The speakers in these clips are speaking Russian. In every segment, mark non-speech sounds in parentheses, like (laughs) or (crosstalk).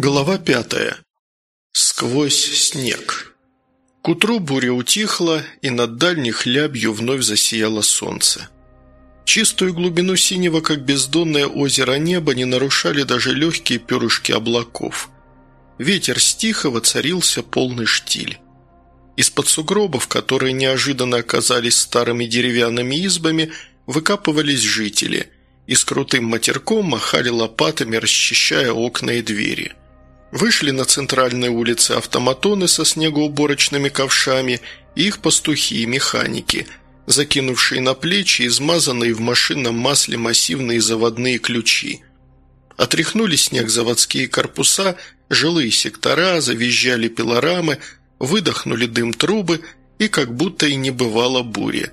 Глава пятая. Сквозь снег. К утру буря утихла, и над дальних лябью вновь засияло солнце. Чистую глубину синего, как бездонное озеро неба, не нарушали даже легкие перышки облаков. Ветер стих, и воцарился полный штиль. Из-под сугробов, которые неожиданно оказались старыми деревянными избами, выкапывались жители – и с крутым матерком махали лопатами, расчищая окна и двери. Вышли на центральной улице автоматоны со снегоуборочными ковшами и их пастухи и механики, закинувшие на плечи измазанные в машинном масле массивные заводные ключи. Отряхнули снег заводские корпуса, жилые сектора, завизжали пилорамы, выдохнули дым трубы и как будто и не бывало бури.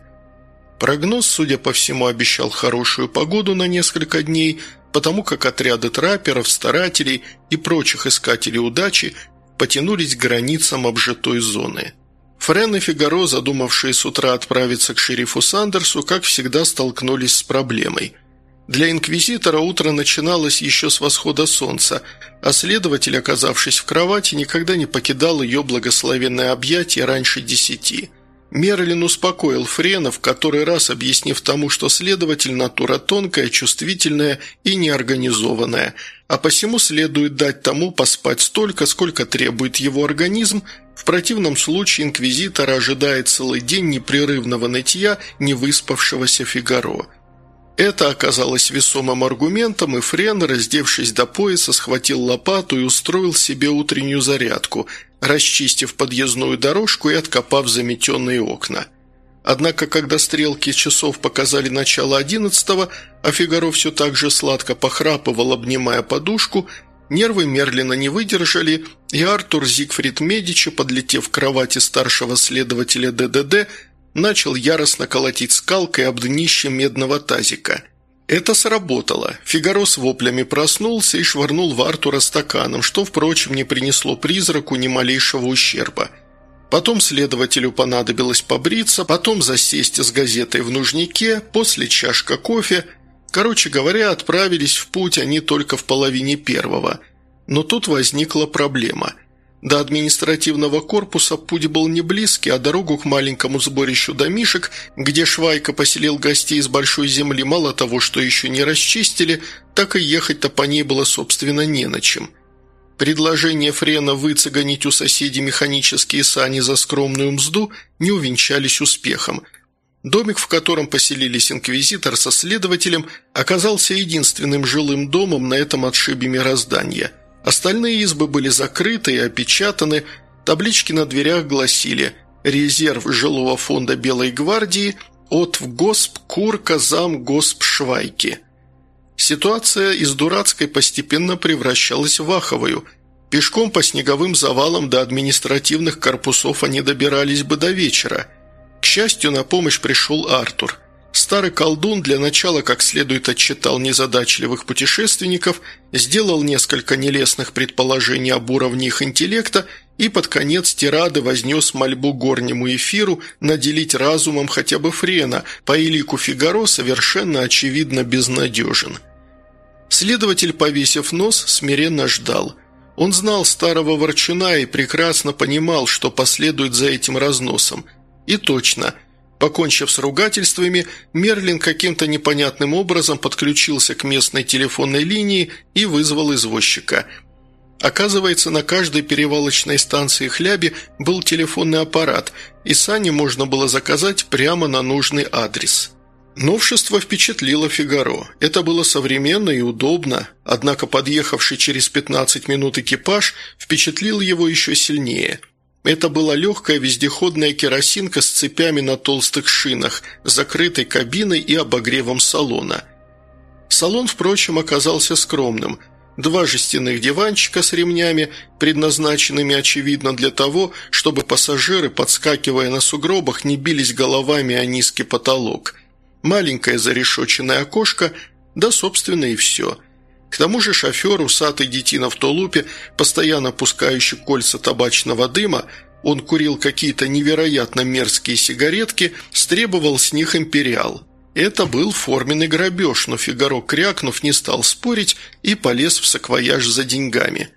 Прогноз, судя по всему, обещал хорошую погоду на несколько дней – потому как отряды трапперов, старателей и прочих искателей удачи потянулись к границам обжитой зоны. Френ и Фигаро, задумавшие с утра отправиться к шерифу Сандерсу, как всегда столкнулись с проблемой. Для инквизитора утро начиналось еще с восхода солнца, а следователь, оказавшись в кровати, никогда не покидал ее благословенное объятие раньше десяти – Мерлин успокоил Френа, в который раз объяснив тому, что следователь натура тонкая, чувствительная и неорганизованная, а посему следует дать тому поспать столько, сколько требует его организм, в противном случае инквизитора ожидает целый день непрерывного нытья невыспавшегося Фигаро. Это оказалось весомым аргументом, и Френ, раздевшись до пояса, схватил лопату и устроил себе утреннюю зарядку, расчистив подъездную дорожку и откопав заметенные окна. Однако, когда стрелки часов показали начало одиннадцатого, а Фигаро все так же сладко похрапывал, обнимая подушку, нервы Мерлина не выдержали, и Артур Зигфрид Медичи, подлетев к кровати старшего следователя ДДД, начал яростно колотить скалкой об днище медного тазика – это сработало. Фигаро с воплями проснулся и швырнул в Артура стаканом, что, впрочем, не принесло призраку ни малейшего ущерба. Потом следователю понадобилось побриться, потом засесть с газетой в нужнике, после чашка кофе. Короче говоря, отправились в путь они только в половине первого. Но тут возникла проблема – до административного корпуса путь был не близкий, а дорогу к маленькому сборищу домишек, где Швайка поселил гостей из большой земли, мало того, что еще не расчистили, так и ехать-то по ней было, собственно, не на чем. Предложение Френа выцеганить у соседей механические сани за скромную мзду не увенчались успехом. Домик, в котором поселились инквизитор со следователем, оказался единственным жилым домом на этом отшибе мироздания – Остальные избы были закрыты и опечатаны, таблички на дверях гласили «Резерв жилого фонда Белой гвардии от в госп Курка зам госп Швайки». Ситуация из дурацкой постепенно превращалась в аховую. Пешком по снеговым завалам до административных корпусов они добирались бы до вечера. К счастью, на помощь пришел Артур – Старый колдун для начала как следует отчитал незадачливых путешественников, сделал несколько нелестных предположений об уровне их интеллекта и под конец тирады вознес мольбу горнему эфиру наделить разумом хотя бы Френа, по элику Фигаро совершенно очевидно безнадежен. Следователь, повесив нос, смиренно ждал. Он знал старого ворчуна и прекрасно понимал, что последует за этим разносом. И точно – Покончив с ругательствами, Мерлин каким-то непонятным образом подключился к местной телефонной линии и вызвал извозчика. Оказывается, на каждой перевалочной станции Хляби был телефонный аппарат, и сани можно было заказать прямо на нужный адрес. Новшество впечатлило Фигаро. Это было современно и удобно, однако подъехавший через 15 минут экипаж впечатлил его еще сильнее – это была легкая вездеходная керосинка с цепями на толстых шинах, закрытой кабиной и обогревом салона. Салон, впрочем, оказался скромным. Два жестяных диванчика с ремнями, предназначенными, очевидно, для того, чтобы пассажиры, подскакивая на сугробах, не бились головами о низкий потолок. Маленькое зарешоченное окошко, да, собственно, и все – к тому же шофер, усатый детина в тулупе, постоянно пускающий кольца табачного дыма, он курил какие-то невероятно мерзкие сигаретки, стребовал с них империал. Это был форменный грабеж, но Фигаро, крякнув, не стал спорить и полез в саквояж за деньгами.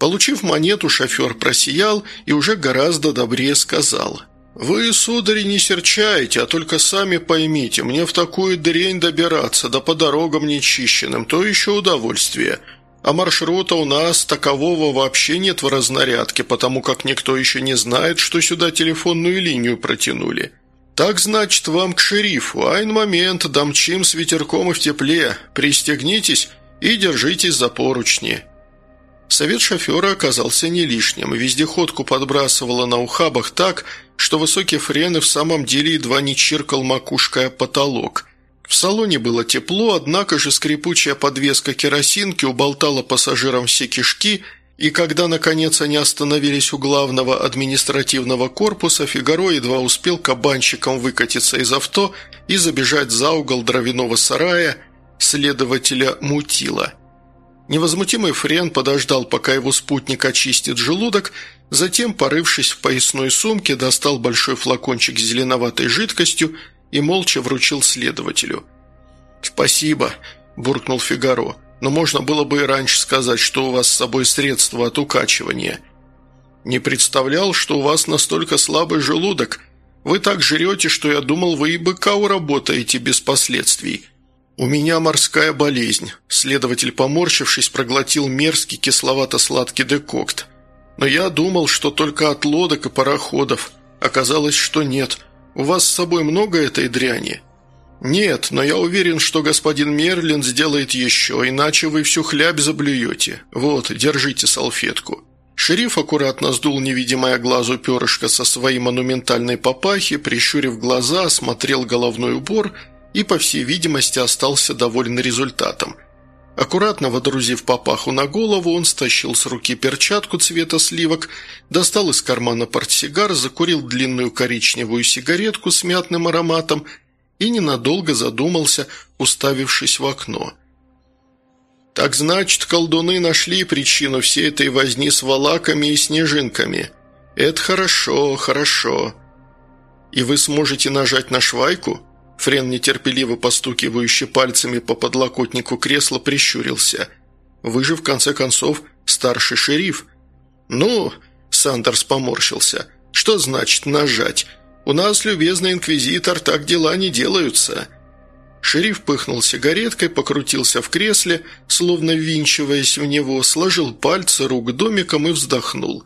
Получив монету, шофер просиял и уже гораздо добрее сказал. «Вы, сударь, не серчаете, а только сами поймите, мне в такую дрень добираться, да по дорогам нечищенным, то еще удовольствие. А маршрута у нас такового вообще нет в разнарядке, потому как никто еще не знает, что сюда телефонную линию протянули. Так, значит, вам к шерифу, айн момент, домчим с ветерком и в тепле, пристегнитесь и держитесь за поручни». Совет шофера оказался не лишним, вездеходку подбрасывало на ухабах так, что высокий френ и в самом деле едва не чиркал макушкой о потолок. В салоне было тепло, однако же скрипучая подвеска керосинки уболтала пассажирам все кишки, и когда, наконец, они остановились у главного административного корпуса, Фигаро едва успел кабанчиком выкатиться из авто и забежать за угол дровяного сарая следователя Мутила – Невозмутимый Френ подождал, пока его спутник очистит желудок, затем, порывшись в поясной сумке, достал большой флакончик с зеленоватой жидкостью и молча вручил следователю. «Спасибо», – буркнул Фигаро, – «но можно было бы и раньше сказать, что у вас с собой средства от укачивания». «Не представлял, что у вас настолько слабый желудок. Вы так жрете, что я думал, вы и быка уработаете без последствий». «У меня морская болезнь», – следователь, поморщившись, проглотил мерзкий кисловато-сладкий декокт. «Но я думал, что только от лодок и пароходов. Оказалось, что нет. У вас с собой много этой дряни?» «Нет, но я уверен, что господин Мерлин сделает еще, иначе вы всю хлябь заблюете. Вот, держите салфетку». Шериф аккуратно сдул невидимое глазу перышко со своей монументальной папахи, прищурив глаза, осмотрел головной убор – и, по всей видимости, остался доволен результатом. Аккуратно водрузив папаху на голову, он стащил с руки перчатку цвета сливок, достал из кармана портсигар, закурил длинную коричневую сигаретку с мятным ароматом и ненадолго задумался, уставившись в окно. «Так значит, колдуны нашли причину всей этой возни с валаками и снежинками. Это хорошо, хорошо. И вы сможете нажать на швайку?» Френ, нетерпеливо постукивающий пальцами по подлокотнику кресла, прищурился. «Вы же, в конце концов, старший шериф». «Ну...» – Сандерс поморщился. «Что значит нажать? У нас, любезный инквизитор, так дела не делаются». Шериф пыхнул сигареткой, покрутился в кресле, словно ввинчиваясь в него, сложил пальцы рук домиком и вздохнул.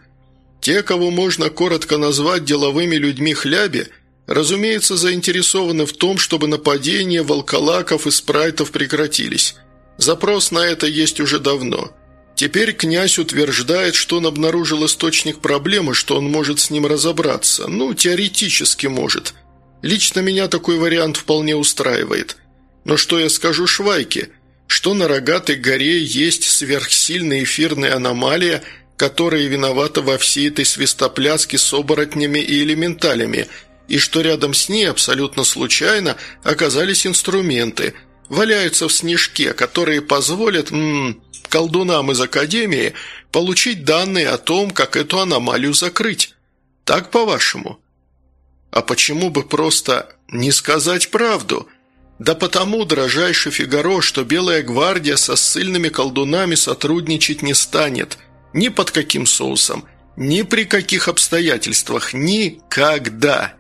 «Те, кого можно коротко назвать деловыми людьми хляби, разумеется, заинтересованы в том, чтобы нападения волколаков и спрайтов прекратились. Запрос на это есть уже давно. Теперь князь утверждает, что он обнаружил источник проблемы, что он может с ним разобраться. Ну, теоретически может. Лично меня такой вариант вполне устраивает. Но что я скажу Швайке? Что на рогатой горе есть сверхсильная эфирная аномалия, которая виновата во всей этой свистопляске с оборотнями и элементалями – и что рядом с ней абсолютно случайно оказались инструменты, валяются в снежке, которые позволят м -м, колдунам из Академии получить данные о том, как эту аномалию закрыть. Так, по-вашему? А почему бы просто не сказать правду? Да потому, дрожайший Фигаро, что Белая гвардия со ссыльными колдунами сотрудничать не станет. Ни под каким соусом, ни при каких обстоятельствах, никогда.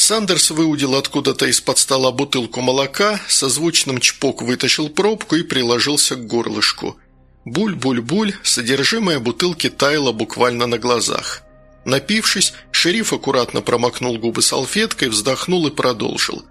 Сандерс выудил откуда-то из-под стола бутылку молока, со звучным чпок вытащил пробку и приложился к горлышку. Буль-буль-буль, содержимое бутылки таяло буквально на глазах. Напившись, шериф аккуратно промокнул губы салфеткой, вздохнул и продолжил.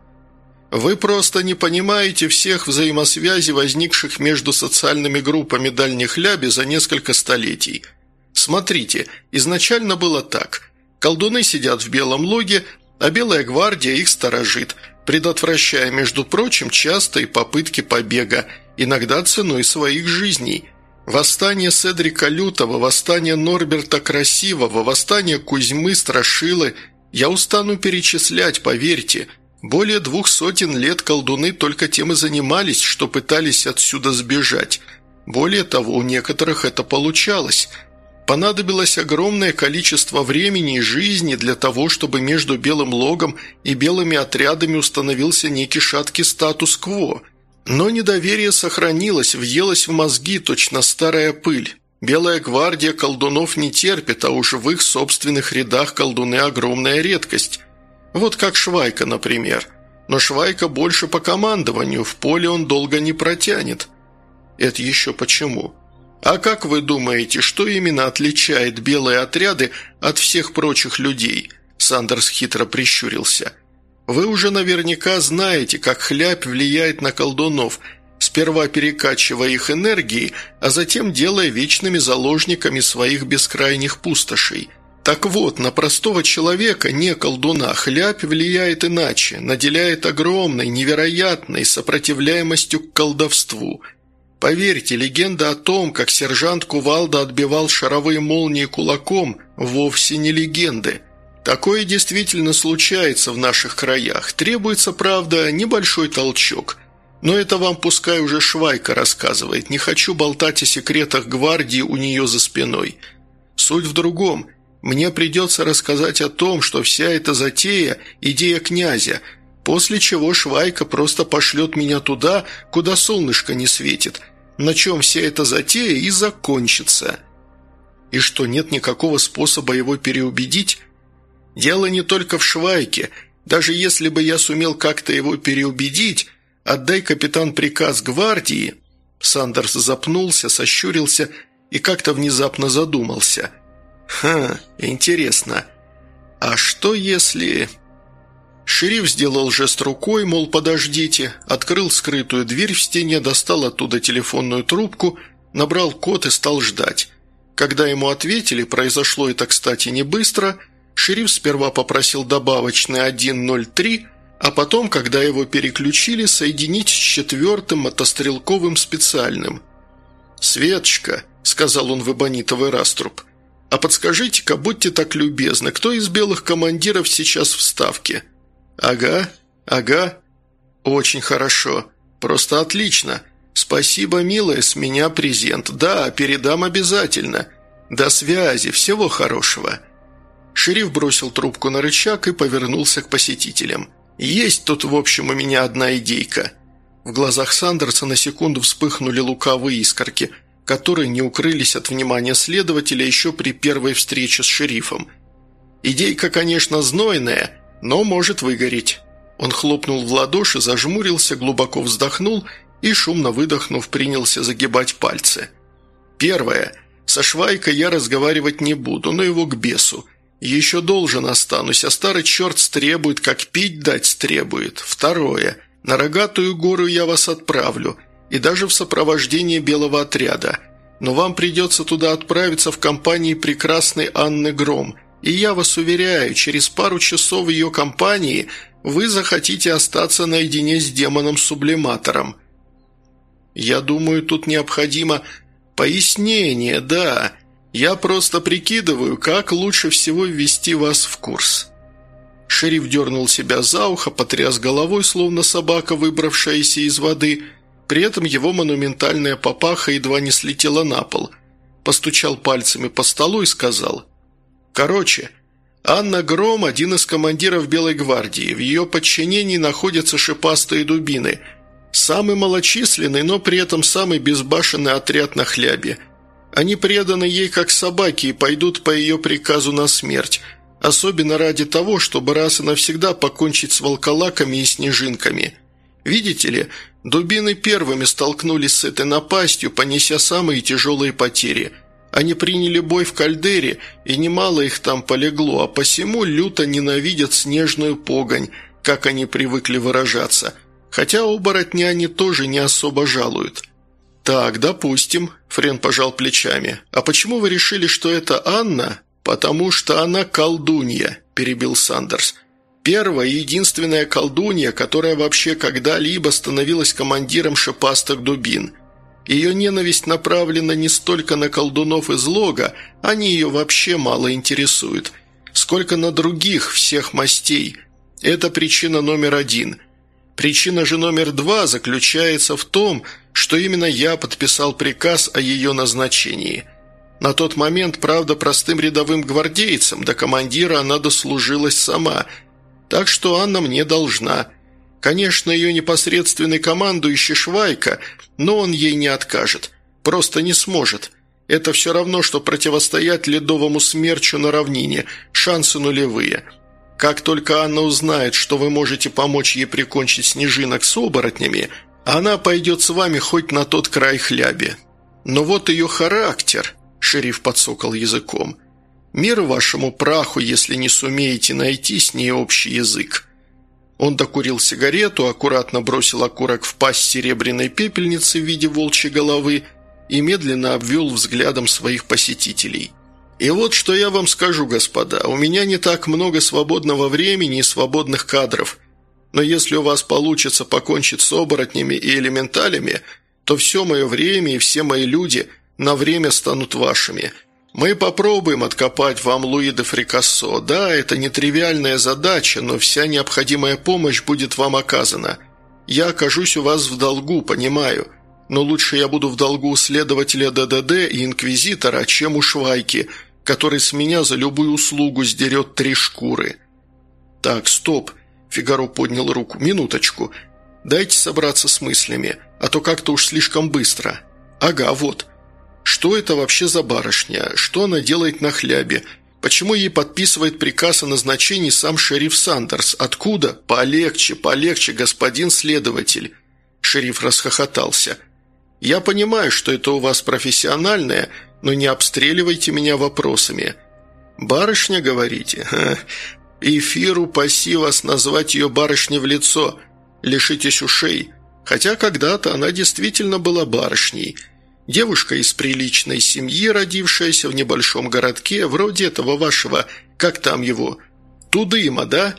«Вы просто не понимаете всех взаимосвязей, возникших между социальными группами Дальних Ляби за несколько столетий. Смотрите, изначально было так. Колдуны сидят в белом логе, а Белая гвардия их сторожит, предотвращая, между прочим, частые попытки побега, иногда ценой своих жизней. Восстание Седрика Лютого, восстание Норберта Красивого, восстание Кузьмы Страшилы – я устану перечислять, поверьте. Более двух сотен лет колдуны только тем и занимались, что пытались отсюда сбежать. Более того, у некоторых это получалось – Понадобилось огромное количество времени и жизни для того, чтобы между Белым Логом и белыми отрядами установился некий шаткий статус-кво. Но недоверие сохранилось, въелось в мозги точно старая пыль. Белая гвардия колдунов не терпит, а уж в их собственных рядах колдуны огромная редкость. Вот как Швайка, например. Но Швайка больше по командованию, в поле он долго не протянет. Это еще почему? А как вы думаете, что именно отличает белые отряды от всех прочих людей? Сандерс хитро прищурился. Вы уже наверняка знаете, как хлябь влияет на колдунов, сперва перекачивая их энергией, а затем делая вечными заложниками своих бескрайних пустошей – так вот, на простого человека, не колдуна, хлябь влияет иначе, наделяет огромной, невероятной сопротивляемостью к колдовству. Поверьте, легенда о том, как сержант Кувалда отбивал шаровые молнии кулаком, вовсе не легенды. Такое действительно случается в наших краях. Требуется, правда, небольшой толчок. Но это вам пускай уже Швайка рассказывает. Не хочу болтать о секретах гвардии у нее за спиной. Суть в другом – мне придется рассказать о том, что вся эта затея – идея князя, после чего Швайка просто пошлет меня туда, куда солнышко не светит, на чем вся эта затея и закончится. И что, нет никакого способа его переубедить? Дело не только в Швайке. Даже если бы я сумел как-то его переубедить, отдай капитан приказ гвардии... Сандерс запнулся, сощурился и как-то внезапно задумался – «Ха, интересно. А что если...» Шериф сделал жест рукой, мол, подождите, открыл скрытую дверь в стене, достал оттуда телефонную трубку, набрал код и стал ждать. Когда ему ответили, произошло это, кстати, не быстро, шериф сперва попросил добавочный 103, а потом, когда его переключили, соединить с четвертым мотострелковым специальным. «Светочка», — сказал он в эбонитовый раструб, «А подскажите-ка, будьте так любезны, кто из белых командиров сейчас в Ставке?» «Ага, ага. Очень хорошо. Просто отлично. Спасибо, милая, с меня презент. Да, передам обязательно. До связи, всего хорошего». Шериф бросил трубку на рычаг и повернулся к посетителям. «Есть тут, в общем, у меня одна идейка». В глазах Сандерса на секунду вспыхнули лукавые искорки – которые не укрылись от внимания следователя еще при первой встрече с шерифом. Идейка, конечно, знойная, но может выгореть. Он хлопнул в ладоши, зажмурился, глубоко вздохнул и, шумно выдохнув, принялся загибать пальцы. Первое. Со Швайкой я разговаривать не буду, но его к бесу. Еще должен останусь, а старый черт стребует, как пить дать стребует. Второе. На рогатую гору я вас отправлю – и даже в сопровождении белого отряда. Но вам придется туда отправиться в компании прекрасной Анны Гром, и я вас уверяю, через пару часов ее компании вы захотите остаться наедине с демоном-сублиматором. Я думаю, тут необходимо пояснение, да. Я просто прикидываю, как лучше всего ввести вас в курс». Шериф дернул себя за ухо, потряс головой, словно собака, выбравшаяся из воды – при этом его монументальная папаха едва не слетела на пол. Постучал пальцами по столу и сказал. «Короче, Анна Гром – один из командиров Белой гвардии. В ее подчинении находятся шипастые дубины. Самый малочисленный, но при этом самый безбашенный отряд на хлябе. Они преданы ей как собаки и пойдут по ее приказу на смерть. Особенно ради того, чтобы раз и навсегда покончить с волколаками и снежинками». Видите ли, дубины первыми столкнулись с этой напастью, понеся самые тяжелые потери. Они приняли бой в кальдере, и немало их там полегло, а посему люто ненавидят снежную погонь, как они привыкли выражаться. Хотя оборотни они тоже не особо жалуют. «Так, допустим», – Френ пожал плечами. «А почему вы решили, что это Анна?» «Потому что она колдунья», – перебил Сандерс. Первая и единственная колдунья, которая вообще когда-либо становилась командиром шипастых дубин. Ее ненависть направлена не столько на колдунов из лога, они ее вообще мало интересуют, сколько на других всех мастей. Это причина номер один. Причина же номер два заключается в том, что именно я подписал приказ о ее назначении. На тот момент, правда, простым рядовым гвардейцем, до командира она дослужилась сама – так что Анна мне должна. Конечно, ее непосредственный командующий Швайка, но он ей не откажет. Просто не сможет. Это все равно, что противостоять ледовому смерчу на равнине. Шансы нулевые. Как только Анна узнает, что вы можете помочь ей прикончить снежинок с оборотнями, она пойдет с вами хоть на тот край хляби. Но вот ее характер, шериф подсокал языком. Мир вашему праху, если не сумеете найти с ней общий язык. Он докурил сигарету, аккуратно бросил окурок в пасть серебряной пепельницы в виде волчьей головы и медленно обвел взглядом своих посетителей. «И вот что я вам скажу, господа. У меня не так много свободного времени и свободных кадров. Но если у вас получится покончить с оборотнями и элементалями, то все мое время и все мои люди на время станут вашими. Мы попробуем откопать вам Луи де Фрикассо. Да, это нетривиальная задача, но вся необходимая помощь будет вам оказана. Я окажусь у вас в долгу, понимаю» но лучше я буду в долгу у следователя ДДД и инквизитора, чем у Швайки, который с меня за любую услугу сдерет три шкуры». «Так, стоп», – Фигаро поднял руку, – «минуточку. Дайте собраться с мыслями, а то как-то уж слишком быстро. Ага, вот. Что это вообще за барышня? Что она делает на хлябе? Почему ей подписывает приказ о назначении сам шериф Сандерс? Откуда? Полегче, полегче, господин следователь». Шериф расхохотался – я понимаю, что это у вас профессиональное, но не обстреливайте меня вопросами. Барышня, говорите? Эфиру паси вас назвать ее барышней в лицо. Лишитесь ушей. Хотя когда-то она действительно была барышней. Девушка из приличной семьи, родившаяся в небольшом городке, вроде этого вашего, как там его, Тудыма, да?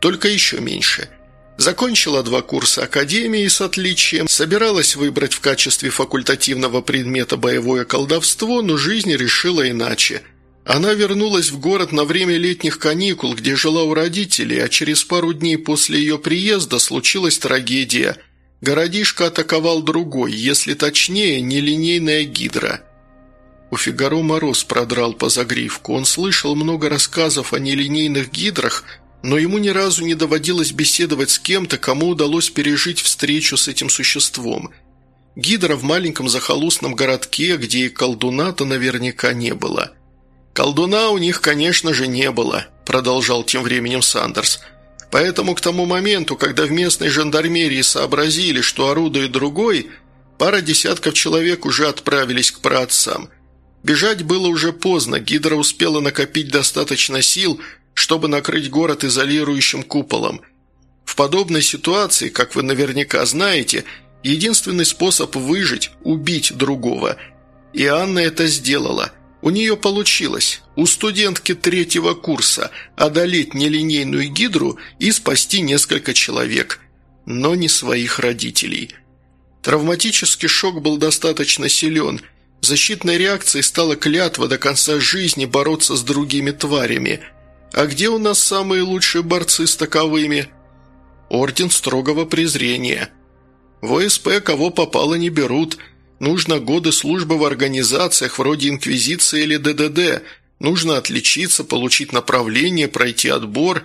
Только еще меньше – Закончила два курса академии с отличием, собиралась выбрать в качестве факультативного предмета боевое колдовство, но жизнь решила иначе. Она вернулась в город на время летних каникул, где жила у родителей, а через пару дней после ее приезда случилась трагедия. Городишко атаковал другой, если точнее, нелинейная гидра. У Фигаро мороз продрал по загривку. Он слышал много рассказов о нелинейных гидрах – но ему ни разу не доводилось беседовать с кем-то, кому удалось пережить встречу с этим существом. Гидра в маленьком захолустном городке, где и колдуна-то наверняка не было. «Колдуна у них, конечно же, не было», – продолжал тем временем Сандерс. «Поэтому к тому моменту, когда в местной жандармерии сообразили, что орудует другой, пара десятков человек уже отправились к праотцам. Бежать было уже поздно, Гидра успела накопить достаточно сил – чтобы накрыть город изолирующим куполом. В подобной ситуации, как вы наверняка знаете, единственный способ выжить – убить другого. И Анна это сделала. У нее получилось. У студентки третьего курса одолеть нелинейную гидру и спасти несколько человек. Но не своих родителей. Травматический шок был достаточно силен. Защитной реакцией стала клятва до конца жизни бороться с другими тварями – а где у нас самые лучшие борцы с таковыми? Орден строгого презрения. В ОСП кого попало не берут. Нужно годы службы в организациях вроде Инквизиции или ДДД. Нужно отличиться, получить направление, пройти отбор.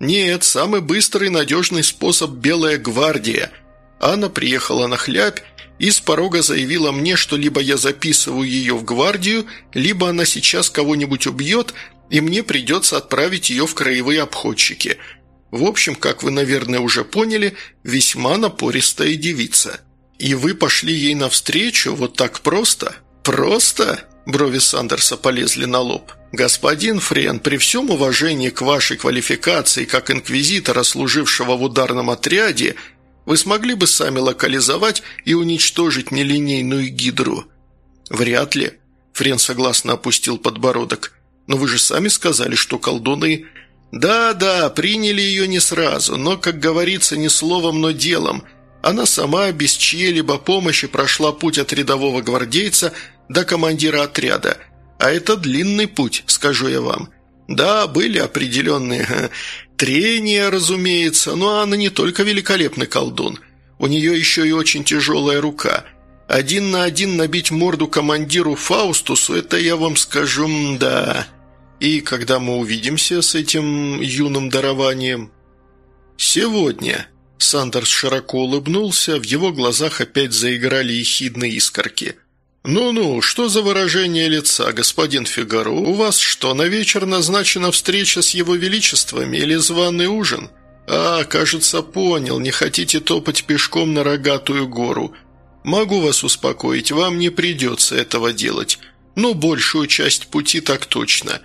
Нет, самый быстрый и надежный способ – Белая гвардия. Анна приехала на хлябь и с порога заявила мне, что либо я записываю ее в гвардию, либо она сейчас кого-нибудь убьет, и мне придется отправить ее в краевые обходчики. В общем, как вы, наверное, уже поняли, весьма напористая девица. И вы пошли ей навстречу вот так просто? Просто?» Брови Сандерса полезли на лоб. «Господин Френ, при всем уважении к вашей квалификации как инквизитора, служившего в ударном отряде, вы смогли бы сами локализовать и уничтожить нелинейную гидру?» «Вряд ли», – Френ согласно опустил подбородок. Но вы же сами сказали, что колдуны...» «Да-да, приняли ее не сразу, но, как говорится, не словом, но делом. Она сама, без чьей-либо помощи, прошла путь от рядового гвардейца до командира отряда. А это длинный путь, скажу я вам. Да, были определенные трения, разумеется, но она не только великолепный колдун. У нее еще и очень тяжелая рука. Один на один набить морду командиру Фаустусу, это я вам скажу, да...» И когда мы увидимся с этим юным дарованием?» «Сегодня», — Сандерс широко улыбнулся, в его глазах опять заиграли ехидные искорки. «Ну-ну, что за выражение лица, господин Фигаро? У вас что, на вечер назначена встреча с его величествами или званый ужин?» «А, кажется, понял, не хотите топать пешком на рогатую гору. Могу вас успокоить, вам не придется этого делать. Ну, большую часть пути так точно.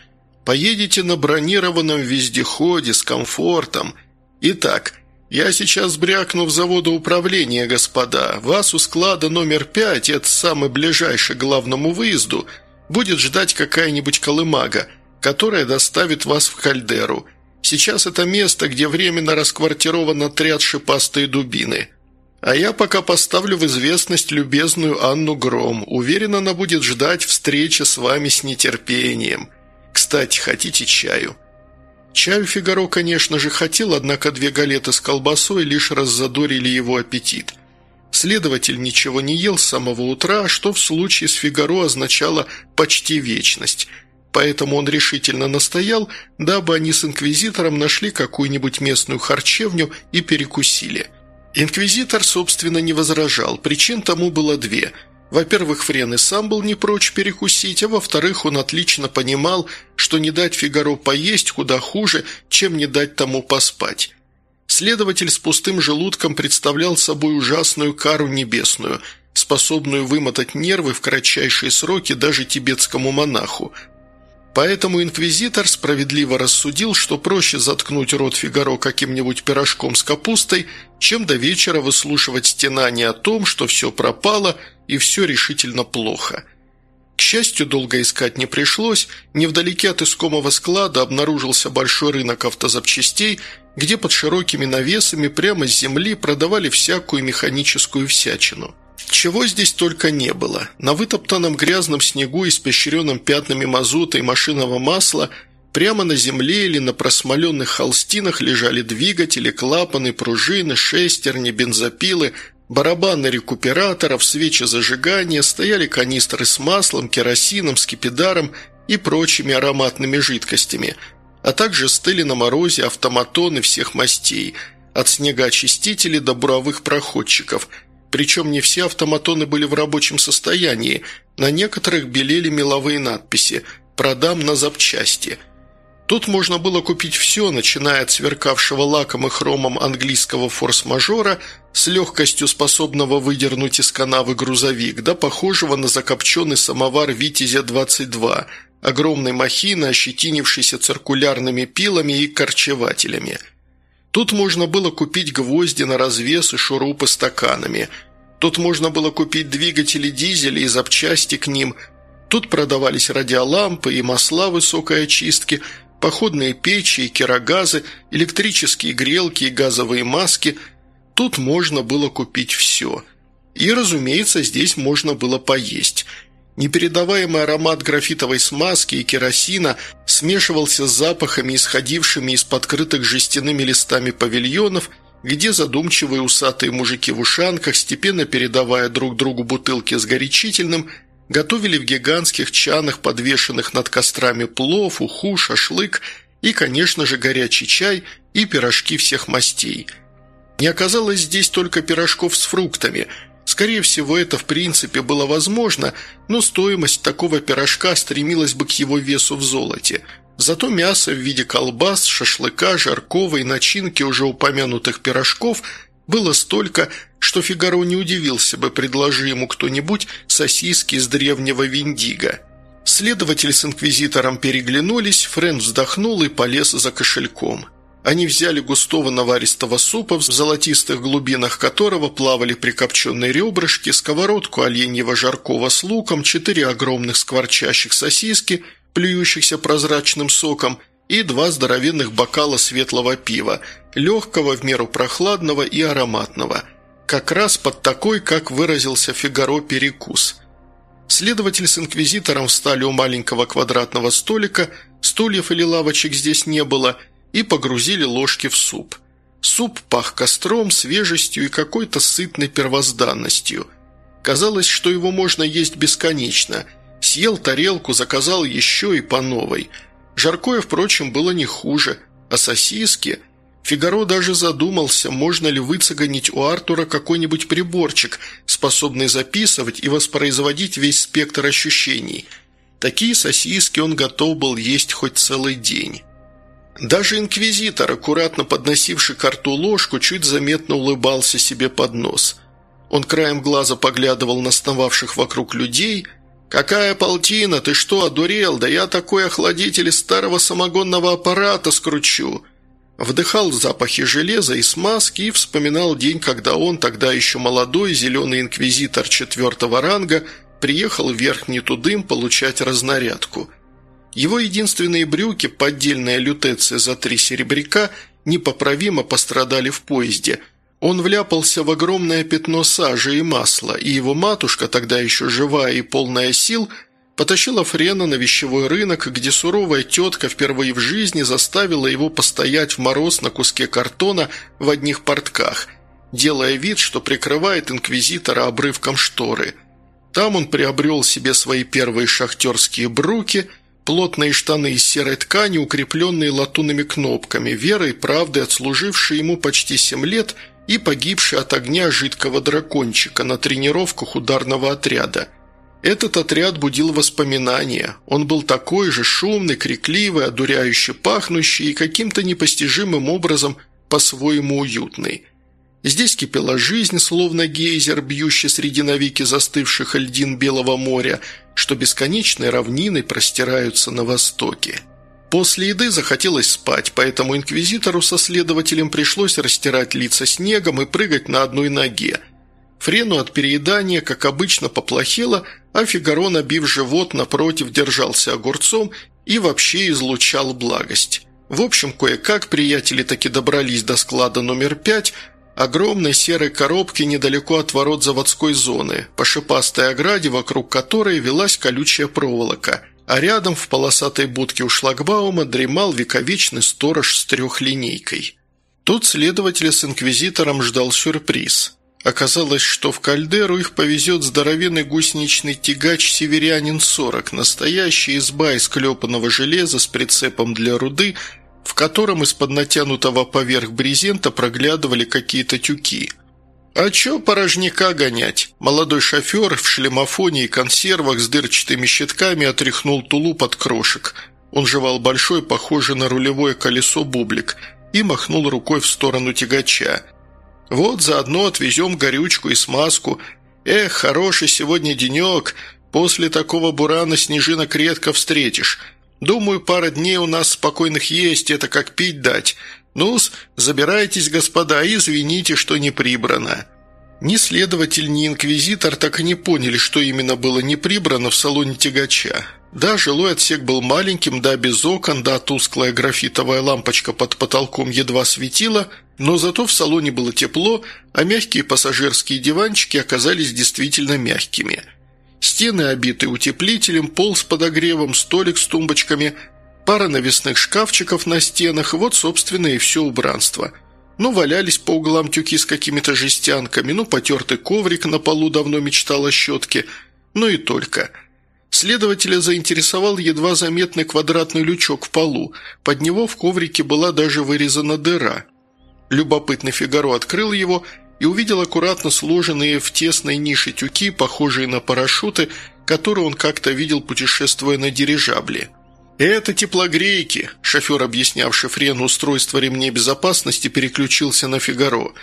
Поедете на бронированном вездеходе с комфортом. Итак, «Я сейчас брякну в завода управления, господа. Вас у склада номер пять, это самый ближайший к главному выезду, будет ждать какая-нибудь колымага, которая доставит вас в кальдеру. Сейчас это место, где временно расквартирован отряд шипастой дубины. А я пока поставлю в известность любезную Анну Гром. Уверен, она будет ждать встречи с вами с нетерпением. Кстати, хотите чаю?» Чаю Фигаро, конечно же, хотел, однако две галеты с колбасой лишь раззадорили его аппетит. Следователь ничего не ел с самого утра, что в случае с Фигаро означало «почти вечность», поэтому он решительно настоял, дабы они с инквизитором нашли какую-нибудь местную харчевню и перекусили. Инквизитор, собственно, не возражал, причин тому было две – во-первых, Френ и сам был не прочь перекусить, а во-вторых, он отлично понимал, что не дать Фигаро поесть куда хуже, чем не дать тому поспать. Следователь с пустым желудком представлял собой ужасную кару небесную, способную вымотать нервы в кратчайшие сроки даже тибетскому монаху – Поэтому инквизитор справедливо рассудил, что проще заткнуть рот Фигаро каким-нибудь пирожком с капустой, чем до вечера выслушивать стенания о том, что все пропало и все решительно плохо. К счастью, долго искать не пришлось, невдалеке от искомого склада обнаружился большой рынок автозапчастей, где под широкими навесами прямо с земли продавали всякую механическую всячину. Чего здесь только не было. На вытоптанном грязном снегу, испещренном пятнами мазута и машинного масла, прямо на земле или на просмоленных холстинах лежали двигатели, клапаны, пружины, шестерни, бензопилы, барабаны рекуператоров, свечи зажигания, стояли канистры с маслом, керосином, скипидаром и прочими ароматными жидкостями, а также стыли на морозе автоматоны всех мастей, от снегоочистителей до буровых проходчиков – причем не все автоматоны были в рабочем состоянии, на некоторых белели меловые надписи «Продам на запчасти». Тут можно было купить все, начиная от сверкавшего лаком и хромом английского форс-мажора с легкостью способного выдернуть из канавы грузовик, до похожего на закопченный самовар «Витязя-22», огромной махины, ощетинившейся циркулярными пилами и корчевателями – Тут можно было купить гвозди на развес и шурупы стаканами. Тут можно было купить двигатели дизеля и запчасти к ним. Тут продавались радиолампы и масла высокой очистки, походные печи и керогазы, электрические грелки и газовые маски. Тут можно было купить все. И, разумеется, здесь можно было поесть – Непередаваемый аромат графитовой смазки и керосина смешивался с запахами, исходившими из подкрытых жестяными листами павильонов, где задумчивые усатые мужики в ушанках, степенно передавая друг другу бутылки с горячительным, готовили в гигантских чанах, подвешенных над кострами плов, уху, шашлык и, конечно же, горячий чай и пирожки всех мастей. Не оказалось здесь только пирожков с фруктами – Скорее всего, это в принципе было возможно, но стоимость такого пирожка стремилась бы к его весу в золоте. Зато мясо в виде колбас, шашлыка, жаркого и начинки уже упомянутых пирожков было столько, что Фигаро не удивился бы, предложи ему кто-нибудь сосиски из древнего Виндиго. Следователь с инквизитором переглянулись, Френ вздохнул и полез за кошельком. Они взяли густого наваристого супа, в золотистых глубинах которого плавали прикопченные ребрышки, сковородку оленьего жаркого с луком, четыре огромных скворчащих сосиски, плюющихся прозрачным соком, и два здоровенных бокала светлого пива, легкого, в меру прохладного и ароматного. Как раз под такой, как выразился Фигаро, перекус. Следователь с инквизитором встали у маленького квадратного столика, стульев или лавочек здесь не было – и погрузили ложки в суп. Суп пах костром, свежестью и какой-то сытной первозданностью. Казалось, что его можно есть бесконечно. Съел тарелку, заказал еще и по новой. Жаркое, впрочем, было не хуже, а сосиски... Фигаро даже задумался, можно ли выцегонить у Артура какой-нибудь приборчик, способный записывать и воспроизводить весь спектр ощущений. Такие сосиски он готов был есть хоть целый день. Даже инквизитор, аккуратно подносивший к рту ложку, чуть заметно улыбался себе под нос. Он краем глаза поглядывал на сновавших вокруг людей. «Какая полтина? Ты что, одурел? Да я такой охладитель старого самогонного аппарата скручу!» Вдыхал запахи железа и смазки и вспоминал день, когда он, тогда еще молодой, зеленый инквизитор четвертого ранга, приехал в Верхний Тудым получать разнарядку. Его единственные брюки, поддельная лютеция за три серебряка, непоправимо пострадали в поезде. Он вляпался в огромное пятно сажи и масла, и его матушка, тогда еще живая и полная сил – Потащила Френа на вещевой рынок, где суровая тетка впервые в жизни заставила его постоять в мороз на куске картона в одних портках, делая вид, что прикрывает инквизитора обрывком шторы. Там он приобрел себе свои первые шахтерские бруки, плотные штаны из серой ткани, укрепленные латунными кнопками, верой правдой отслужившие ему почти семь лет и погибший от огня жидкого дракончика на тренировках ударного отряда – этот отряд будил воспоминания. Он был такой же шумный, крикливый, одуряюще пахнущий и каким-то непостижимым образом по-своему уютный. Здесь кипела жизнь, словно гейзер, бьющий среди навеки застывших льдин Белого моря, что бесконечной равниной простираются на востоке. После еды захотелось спать, поэтому инквизитору со следователем пришлось растирать лица снегом и прыгать на одной ноге – Френу от переедания, как обычно, поплохело, а Фигаро, набив живот, напротив, держался огурцом и вообще излучал благость. В общем, кое-как приятели таки добрались до склада номер пять, огромной серой коробки недалеко от ворот заводской зоны, по шипастой ограде, вокруг которой велась колючая проволока, а рядом в полосатой будке у шлагбаума дремал вековечный сторож с трехлинейкой. Тут следователя с инквизитором ждал сюрприз – Оказалось, что в кальдеру их повезет здоровенный гусеничный тягач «Северянин-40», настоящая изба из клепанного железа с прицепом для руды, в котором из-под натянутого поверх брезента проглядывали какие-то тюки. «А чё порожняка гонять?» Молодой шофер в шлемофоне и консервах с дырчатыми щитками отряхнул тулуп от крошек. Он жевал большой, похожий на рулевое колесо бублик, и махнул рукой в сторону тягача – вот заодно отвезем горючку и смазку. Эх, хороший сегодня денек. После такого бурана снежинок редко встретишь. Думаю, пара дней у нас спокойных есть, это как пить дать. Ну-с, забирайтесь, господа, и извините, что не прибрано». Ни следователь, ни инквизитор так и не поняли, что именно было не прибрано в салоне тягача. Да, жилой отсек был маленьким, да, без окон, да, тусклая графитовая лампочка под потолком едва светила, но зато в салоне было тепло, а мягкие пассажирские диванчики оказались действительно мягкими. Стены обиты утеплителем, пол с подогревом, столик с тумбочками, пара навесных шкафчиков на стенах, вот, собственно, и все убранство – ну, валялись по углам тюки с какими-то жестянками, ну, потертый коврик на полу давно мечтал о щетке, ну и только. Следователя заинтересовал едва заметный квадратный лючок в полу, под него в коврике была даже вырезана дыра. Любопытный Фигаро открыл его и увидел аккуратно сложенные в тесной нише тюки, похожие на парашюты, которые он как-то видел, путешествуя на дирижабле. «Это теплогрейки», – шофер, объяснявший Френу устройство ремней безопасности, переключился на Фигаро.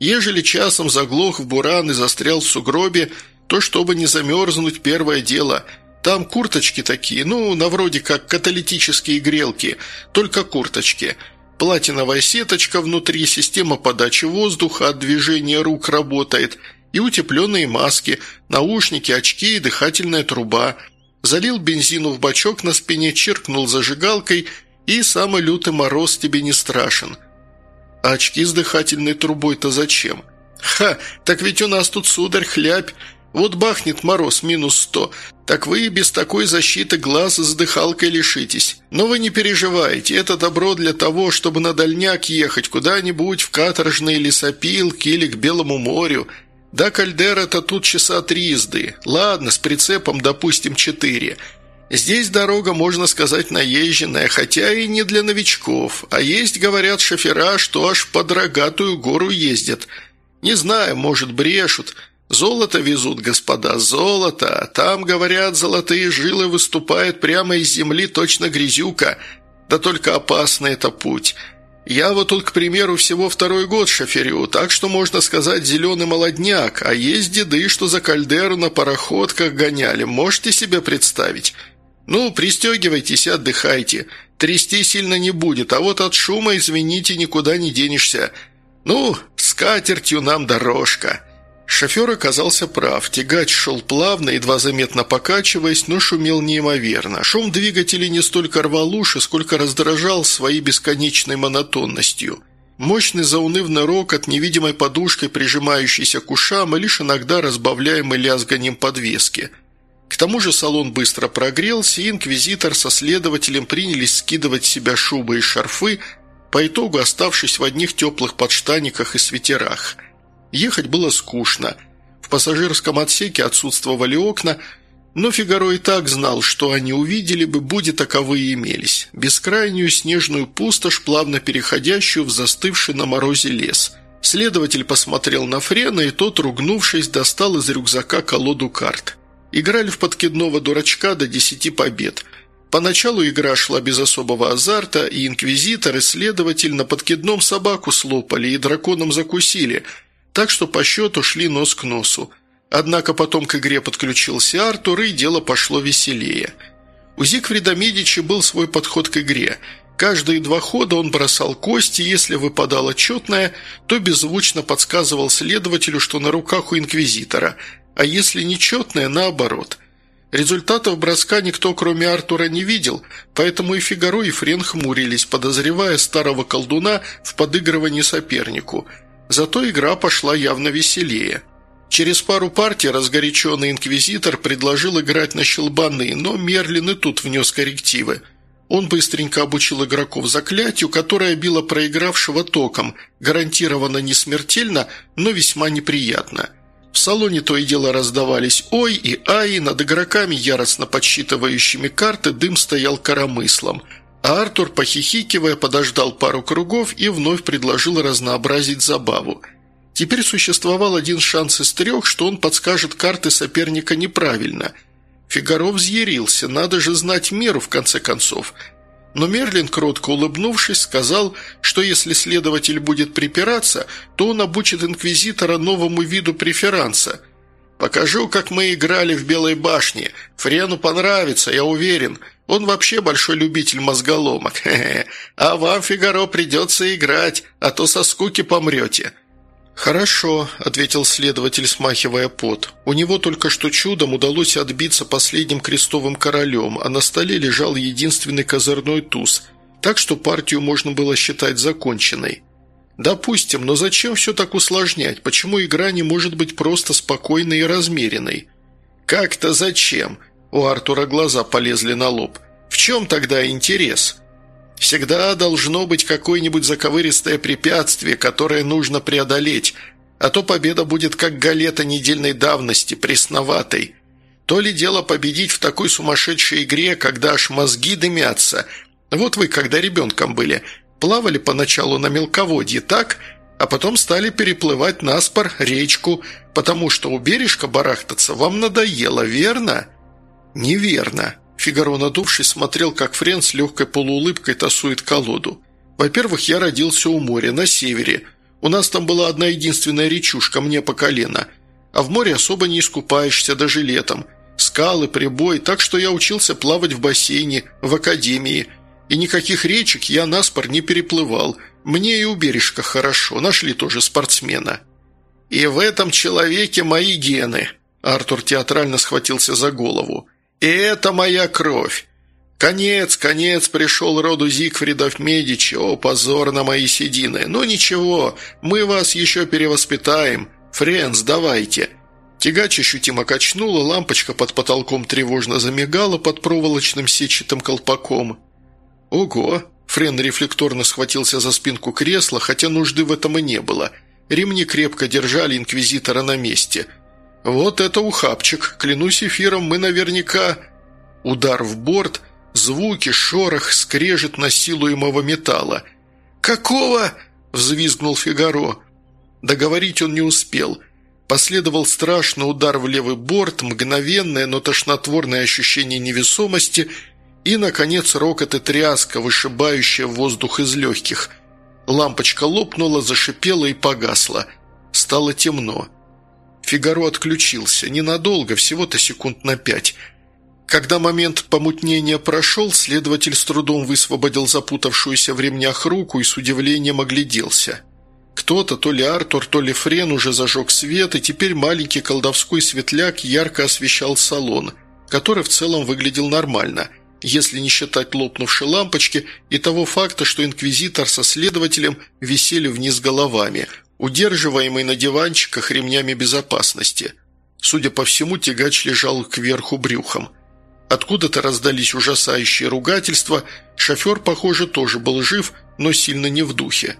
«Ежели часом заглох в буран и застрял в сугробе, то, чтобы не замерзнуть, первое дело. Там курточки такие, ну, на вроде как каталитические грелки, только курточки. Платиновая сеточка внутри, система подачи воздуха от движения рук работает, и утепленные маски, наушники, очки и дыхательная труба – залил бензину в бачок на спине, чиркнул зажигалкой, и самый лютый мороз тебе не страшен. А очки с дыхательной трубой-то зачем? Ха, так ведь у нас тут, сударь, хлябь. Вот бахнет мороз минус сто, так вы и без такой защиты глаз с дыхалкой лишитесь. Но вы не переживайте, это добро для того, чтобы на дальняк ехать куда-нибудь в каторжные лесопилки или к Белому морю – да, кальдера-то тут часа три езды. Ладно, с прицепом, допустим, четыре. Здесь дорога, можно сказать, наезженная, хотя и не для новичков. А есть, говорят, шофера, что аж под рогатую гору ездят. Не знаю, может, брешут. Золото везут, господа, золото. Там, говорят, золотые жилы выступают прямо из земли, точно грязюка. Да только опасный это путь. Я вот тут, к примеру, всего второй год шоферю, так что, можно сказать, зеленый молодняк, а есть деды, что за кальдеру на пароходках гоняли, можете себе представить? Ну, пристегивайтесь и отдыхайте. Трясти сильно не будет, а вот от шума, извините, никуда не денешься. Ну, с катертью нам дорожка». Шофер оказался прав. Тягач шел плавно, едва заметно покачиваясь, но шумел неимоверно. Шум двигателей не столько рвал уши, сколько раздражал своей бесконечной монотонностью. Мощный заунывный рокот, невидимой подушкой, прижимающийся к ушам, и лишь иногда разбавляемый лязганием подвески. К тому же салон быстро прогрелся, и инквизитор со следователем принялись скидывать с себя шубы и шарфы, по итогу оставшись в одних теплых подштаниках и свитерах – Ехать было скучно. В пассажирском отсеке отсутствовали окна, но Фигаро и так знал, что они увидели бы, будет таковые имелись. Бескрайнюю снежную пустошь, плавно переходящую в застывший на морозе лес. Следователь посмотрел на Френа, и тот, ругнувшись, достал из рюкзака колоду карт. Играли в подкидного дурачка до десяти побед. Поначалу игра шла без особого азарта, и инквизитор и следователь на подкидном собаку слопали и драконом закусили – так что по счету шли нос к носу. Однако потом к игре подключился Артур, и дело пошло веселее. У Зигфрида Медичи был свой подход к игре. Каждые два хода он бросал кости, если выпадало четное, то беззвучно подсказывал следователю, что на руках у инквизитора, а если нечетное – наоборот. Результатов броска никто, кроме Артура, не видел, поэтому и Фигаро, и Френ хмурились, подозревая старого колдуна в подыгрывании сопернику – Зато игра пошла явно веселее. Через пару партий разгоряченный инквизитор предложил играть на щелбаны, но Мерлин и тут внес коррективы. Он быстренько обучил игроков заклятию, которое било проигравшего током, гарантированно не смертельно, но весьма неприятно. В салоне то и дело раздавались «Ой» и «Ай», над игроками, яростно подсчитывающими карты, дым стоял коромыслом – а Артур, похихикивая, подождал пару кругов и вновь предложил разнообразить забаву. Теперь существовал один шанс из трех, что он подскажет карты соперника неправильно. Фигаро взъярился, надо же знать меру в конце концов. Но Мерлин, кротко улыбнувшись, сказал, что если следователь будет припираться, то он обучит инквизитора новому виду преферанса – Покажу, как мы играли в Белой башне. Френу понравится, я уверен. Он вообще большой любитель мозголомок. (laughs) Хе -хе. А вам, Фигаро, придется играть, а то со скуки помрете». «Хорошо», – ответил следователь, смахивая пот. У него только что чудом удалось отбиться последним крестовым королем, а на столе лежал единственный козырной туз, так что партию можно было считать законченной. «Допустим, но зачем все так усложнять? Почему игра не может быть просто спокойной и размеренной?» «Как-то зачем?» У Артура глаза полезли на лоб. «В чем тогда интерес?» «Всегда должно быть какое-нибудь заковыристое препятствие, которое нужно преодолеть, а то победа будет как галета недельной давности, пресноватой. То ли дело победить в такой сумасшедшей игре, когда аж мозги дымятся. Вот вы, когда ребенком были, Плавали поначалу на мелководье, так? А потом стали переплывать на спор речку, потому что у бережка барахтаться вам надоело, верно?» «Неверно». Фигаро, надувшись, смотрел, как Френ с легкой полуулыбкой тасует колоду. «Во-первых, я родился у моря, на севере. У нас там была одна единственная речушка, мне по колено. А в море особо не искупаешься даже летом. Скалы, прибой, так что я учился плавать в бассейне, в академии – и никаких речек я наспор не переплывал. Мне и у бережка хорошо, нашли тоже спортсмена. И в этом человеке мои гены. Артур театрально схватился за голову. И это моя кровь. Конец, конец пришел роду Зигфридов Медичи. О, позор на мои седины. Но ничего, мы вас еще перевоспитаем. Френс, давайте. Тягач ощутимо качнула, лампочка под потолком тревожно замигала под проволочным сетчатым колпаком. «Ого!» Френ рефлекторно схватился за спинку кресла, хотя нужды в этом и не было. Ремни крепко держали инквизитора на месте. «Вот это ухапчик! Клянусь эфиром, мы наверняка...» Удар в борт, звуки, шорох, скрежет насилуемого металла. «Какого?» – взвизгнул Фигаро. Договорить он не успел. Последовал страшный удар в левый борт, мгновенное, но тошнотворное ощущение невесомости и, наконец, рокот и тряска, вышибающая воздух из легких. Лампочка лопнула, зашипела и погасла. Стало темно. Фигаро отключился. Ненадолго, всего-то секунд на пять. Когда момент помутнения прошел, следователь с трудом высвободил запутавшуюся в ремнях руку и с удивлением огляделся. Кто-то, то ли Артур, то ли Френ, уже зажег свет, и теперь маленький колдовской светляк ярко освещал салон, который в целом выглядел нормально, если не считать лопнувшей лампочки и того факта, что инквизитор со следователем висели вниз головами – удерживаемый на диванчиках ремнями безопасности. Судя по всему, тягач лежал кверху брюхом. Откуда-то раздались ужасающие ругательства, шофер, похоже, тоже был жив, но сильно не в духе.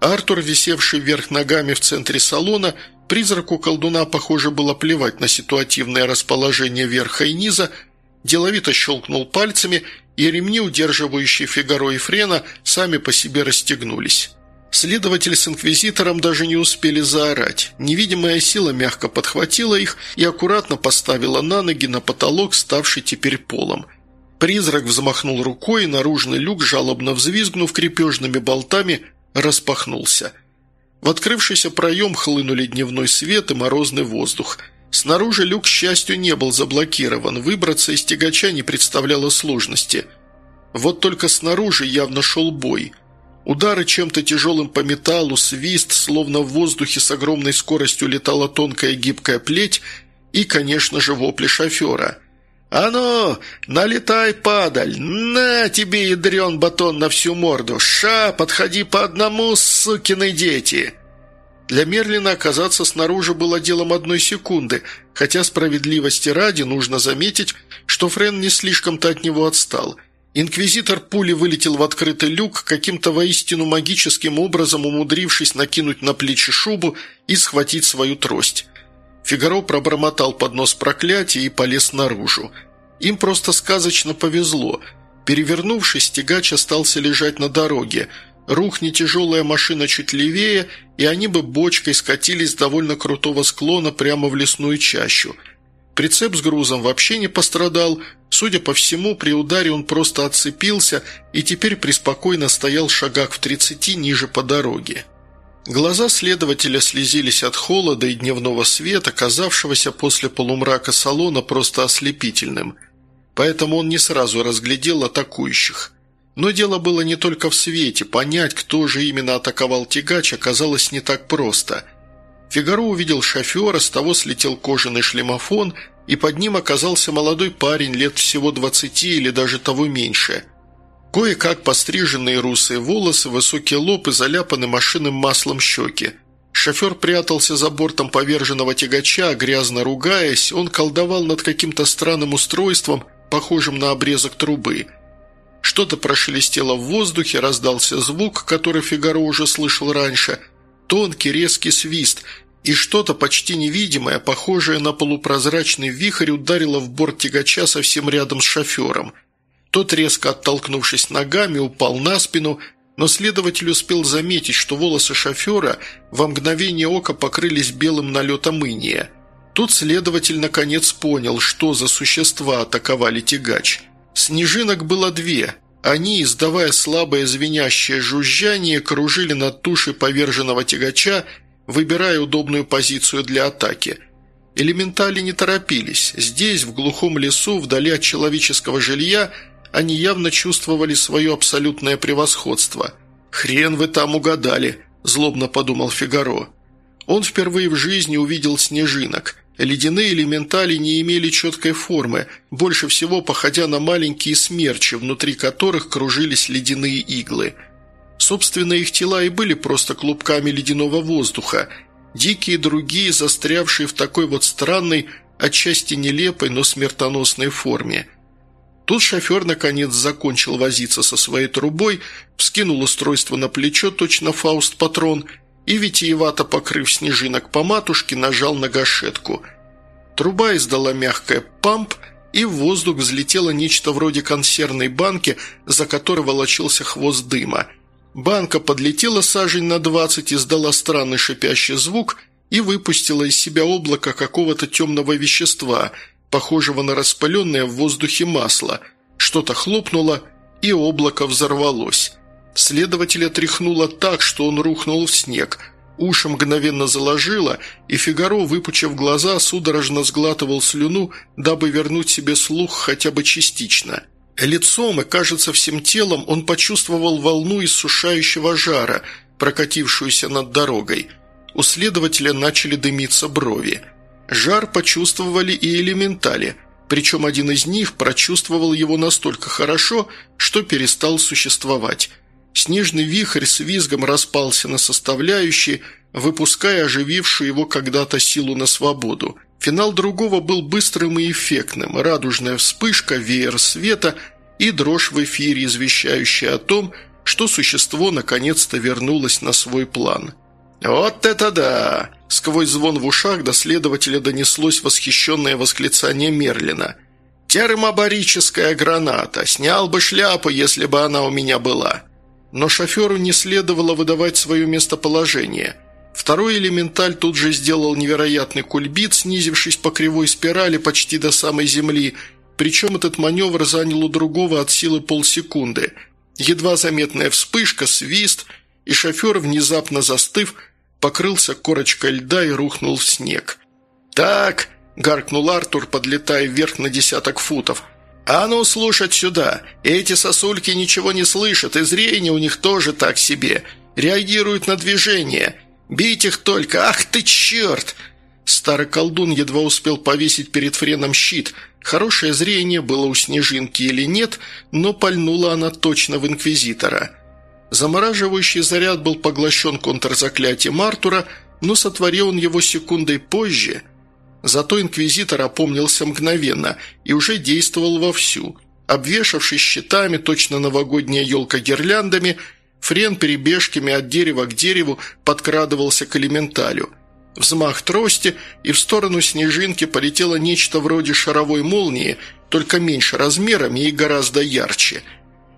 Артур, висевший вверх ногами в центре салона, призраку колдуна, похоже, было плевать на ситуативное расположение верха и низа, деловито щелкнул пальцами, и ремни, удерживающие Фигаро и Френа, сами по себе расстегнулись. Следователь с инквизитором даже не успели заорать. Невидимая сила мягко подхватила их и аккуратно поставила на ноги на потолок, ставший теперь полом. Призрак взмахнул рукой, и наружный люк, жалобно взвизгнув крепежными болтами, распахнулся. В открывшийся проем хлынули дневной свет и морозный воздух. Снаружи люк, к счастью, не был заблокирован, выбраться из тягача не представляло сложности. Вот только снаружи явно шел бой – Удары чем-то тяжелым по металлу, свист, словно в воздухе с огромной скоростью летала тонкая гибкая плеть и, конечно же, вопли шофера. «А ну, налетай, падаль! На тебе, ядрен батон на всю морду! Ша, подходи по одному, сукины дети!» Для Мерлина оказаться снаружи было делом одной секунды, хотя справедливости ради нужно заметить, что Френ не слишком-то от него отстал – Инквизитор пули вылетел в открытый люк, каким-то воистину магическим образом умудрившись накинуть на плечи шубу и схватить свою трость. Фигаро пробормотал под нос проклятия и полез наружу. Им просто сказочно повезло. Перевернувшись, тягач остался лежать на дороге. Рухни тяжелая машина чуть левее, и они бы бочкой скатились с довольно крутого склона прямо в лесную чащу – Прицеп с грузом вообще не пострадал. Судя по всему, при ударе он просто отцепился и теперь преспокойно стоял в шагах в тридцати ниже по дороге. Глаза следователя слезились от холода и дневного света, казавшегося после полумрака салона просто ослепительным. Поэтому он не сразу разглядел атакующих. Но дело было не только в свете, понять, кто же именно атаковал тягач, оказалось не так просто – Фигаро увидел шофера, с того слетел кожаный шлемофон, и под ним оказался молодой парень лет всего двадцати или даже того меньше. Кое-как постриженные русые волосы, высокий лоб и заляпаны машинным маслом щеки. Шофер прятался за бортом поверженного тягача, грязно ругаясь, он колдовал над каким-то странным устройством, похожим на обрезок трубы. Что-то прошелестело в воздухе, раздался звук, который Фигаро уже слышал раньше – тонкий резкий свист, и что-то почти невидимое, похожее на полупрозрачный вихрь, ударило в борт тягача совсем рядом с шофером. Тот, резко оттолкнувшись ногами, упал на спину, но следователь успел заметить, что волосы шофера во мгновение ока покрылись белым налетом иния. Тут следователь наконец понял, что за существа атаковали тягач. Снежинок было две – они, издавая слабое звенящее жужжание, кружили над тушей поверженного тягача, выбирая удобную позицию для атаки. Элементали не торопились. Здесь, в глухом лесу, вдали от человеческого жилья, они явно чувствовали свое абсолютное превосходство. «Хрен вы там угадали», – злобно подумал Фигаро. Он впервые в жизни увидел снежинок – Ледяные элементали не имели четкой формы, больше всего походя на маленькие смерчи, внутри которых кружились ледяные иглы. Собственно, их тела и были просто клубками ледяного воздуха, дикие другие, застрявшие в такой вот странной, отчасти нелепой, но смертоносной форме. Тут шофер наконец закончил возиться со своей трубой, вскинул устройство на плечо, точно фауст-патрон – и, витиевато покрыв снежинок по матушке, нажал на гашетку. Труба издала мягкое «памп», и в воздух взлетело нечто вроде консервной банки, за которой волочился хвост дыма. Банка подлетела сажень на двадцать, издала странный шипящий звук и выпустила из себя облако какого-то темного вещества, похожего на распаленное в воздухе масло. Что-то хлопнуло, и облако взорвалось. Следователя тряхнуло так, что он рухнул в снег – Уши мгновенно заложило, и Фигаро, выпучив глаза, судорожно сглатывал слюну, дабы вернуть себе слух хотя бы частично. Лицом и, кажется, всем телом он почувствовал волну иссушающего жара, прокатившуюся над дорогой. У следователя начали дымиться брови. Жар почувствовали и элементали, причем один из них прочувствовал его настолько хорошо, что перестал существовать – Снежный вихрь с визгом распался на составляющие, выпуская оживившую его когда-то силу на свободу. Финал другого был быстрым и эффектным. Радужная вспышка, веер света и дрожь в эфире, извещающая о том, что существо наконец-то вернулось на свой план. «Вот это да!» Сквозь звон в ушах до следователя донеслось восхищенное восклицание Мерлина. «Термобарическая граната! Снял бы шляпу, если бы она у меня была!» Но шоферу не следовало выдавать свое местоположение. Второй элементаль тут же сделал невероятный кульбит, снизившись по кривой спирали почти до самой земли, причем этот маневр занял у другого от силы полсекунды. Едва заметная вспышка, свист, и шофер, внезапно застыв, покрылся корочкой льда и рухнул в снег. «Так!» – гаркнул Артур, подлетая вверх на десяток футов – «А ну, слушать сюда! Эти сосульки ничего не слышат, и зрение у них тоже так себе. Реагируют на движение. Бить их только! Ах ты черт!» Старый колдун едва успел повесить перед френом щит. Хорошее зрение было у снежинки или нет, но пальнула она точно в инквизитора. Замораживающий заряд был поглощен контрзаклятием Артура, но сотворил он его секундой позже – Зато инквизитор опомнился мгновенно и уже действовал вовсю. Обвешавшись щитами, точно новогодняя елка гирляндами, Френ перебежками от дерева к дереву подкрадывался к элементалю. Взмах трости, и в сторону снежинки полетело нечто вроде шаровой молнии, только меньше размерами и гораздо ярче.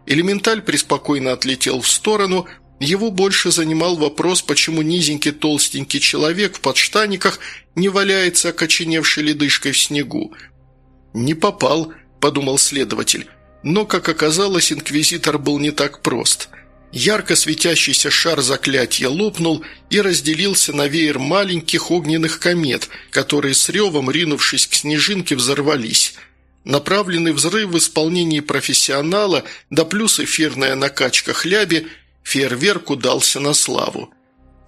Элементаль преспокойно отлетел в сторону, его больше занимал вопрос, почему низенький толстенький человек в подштаниках не валяется окоченевшей ледышкой в снегу. «Не попал», – подумал следователь. Но, как оказалось, инквизитор был не так прост. Ярко светящийся шар заклятия лопнул и разделился на веер маленьких огненных комет, которые с ревом, ринувшись к снежинке, взорвались. Направленный взрыв в исполнении профессионала, да плюс эфирная накачка хляби – Фейерверк удался на славу.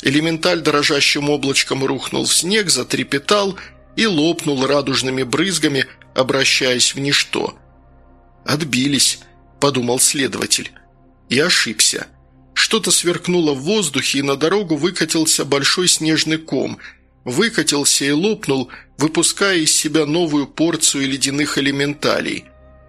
Элементаль дрожащим облачком рухнул в снег, затрепетал и лопнул радужными брызгами, обращаясь в ничто. «Отбились», – подумал следователь. И ошибся. Что-то сверкнуло в воздухе, и на дорогу выкатился большой снежный ком. Выкатился и лопнул, выпуская из себя новую порцию ледяных элементалей.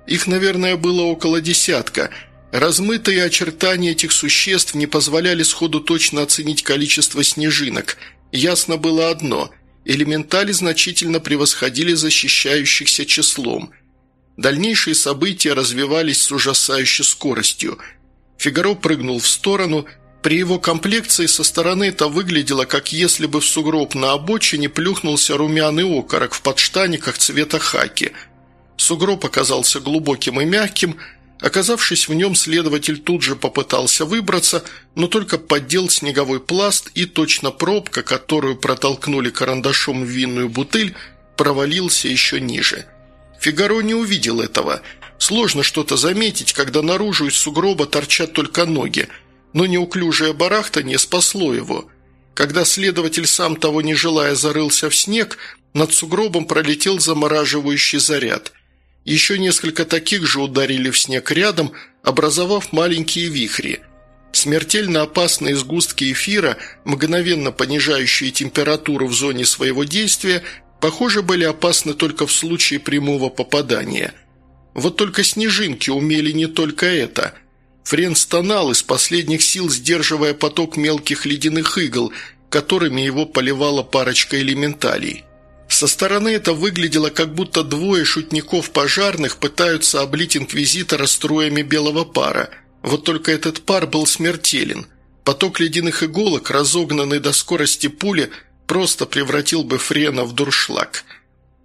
Их, наверное, было около десятка – Размытые очертания этих существ не позволяли сходу точно оценить количество снежинок. Ясно было одно – элементали значительно превосходили защищающихся числом. Дальнейшие события развивались с ужасающей скоростью. Фигаро прыгнул в сторону. При его комплекции со стороны это выглядело, как если бы в сугроб на обочине плюхнулся румяный окорок в подштаниках цвета хаки. Сугроб оказался глубоким и мягким – Оказавшись в нем, следователь тут же попытался выбраться, но только поддел снеговой пласт и точно пробка, которую протолкнули карандашом в винную бутыль, провалился еще ниже. Фигаро не увидел этого. Сложно что-то заметить, когда наружу из сугроба торчат только ноги, но неуклюжее барахта не спасло его. Когда следователь, сам того не желая, зарылся в снег, над сугробом пролетел замораживающий заряд – еще несколько таких же ударили в снег рядом, образовав маленькие вихри. Смертельно опасные сгустки эфира, мгновенно понижающие температуру в зоне своего действия, похоже, были опасны только в случае прямого попадания. Вот только снежинки умели не только это. Френ стонал из последних сил, сдерживая поток мелких ледяных игл, которыми его поливала парочка элементалей. Со стороны это выглядело, как будто двое шутников пожарных пытаются облить инквизитора струями белого пара. Вот только этот пар был смертелен. Поток ледяных иголок, разогнанный до скорости пули, просто превратил бы Френа в дуршлаг.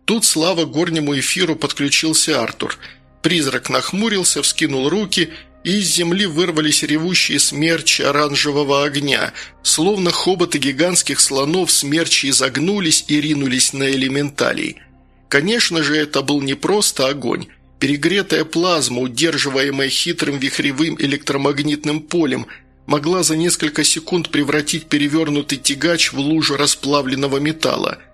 Тут, слава горнему эфиру, подключился Артур. Призрак нахмурился, вскинул руки – и из земли вырвались ревущие смерчи оранжевого огня. Словно хоботы гигантских слонов смерчи изогнулись и ринулись на элементалей. Конечно же, это был не просто огонь. Перегретая плазма, удерживаемая хитрым вихревым электромагнитным полем, могла за несколько секунд превратить перевернутый тягач в лужу расплавленного металла –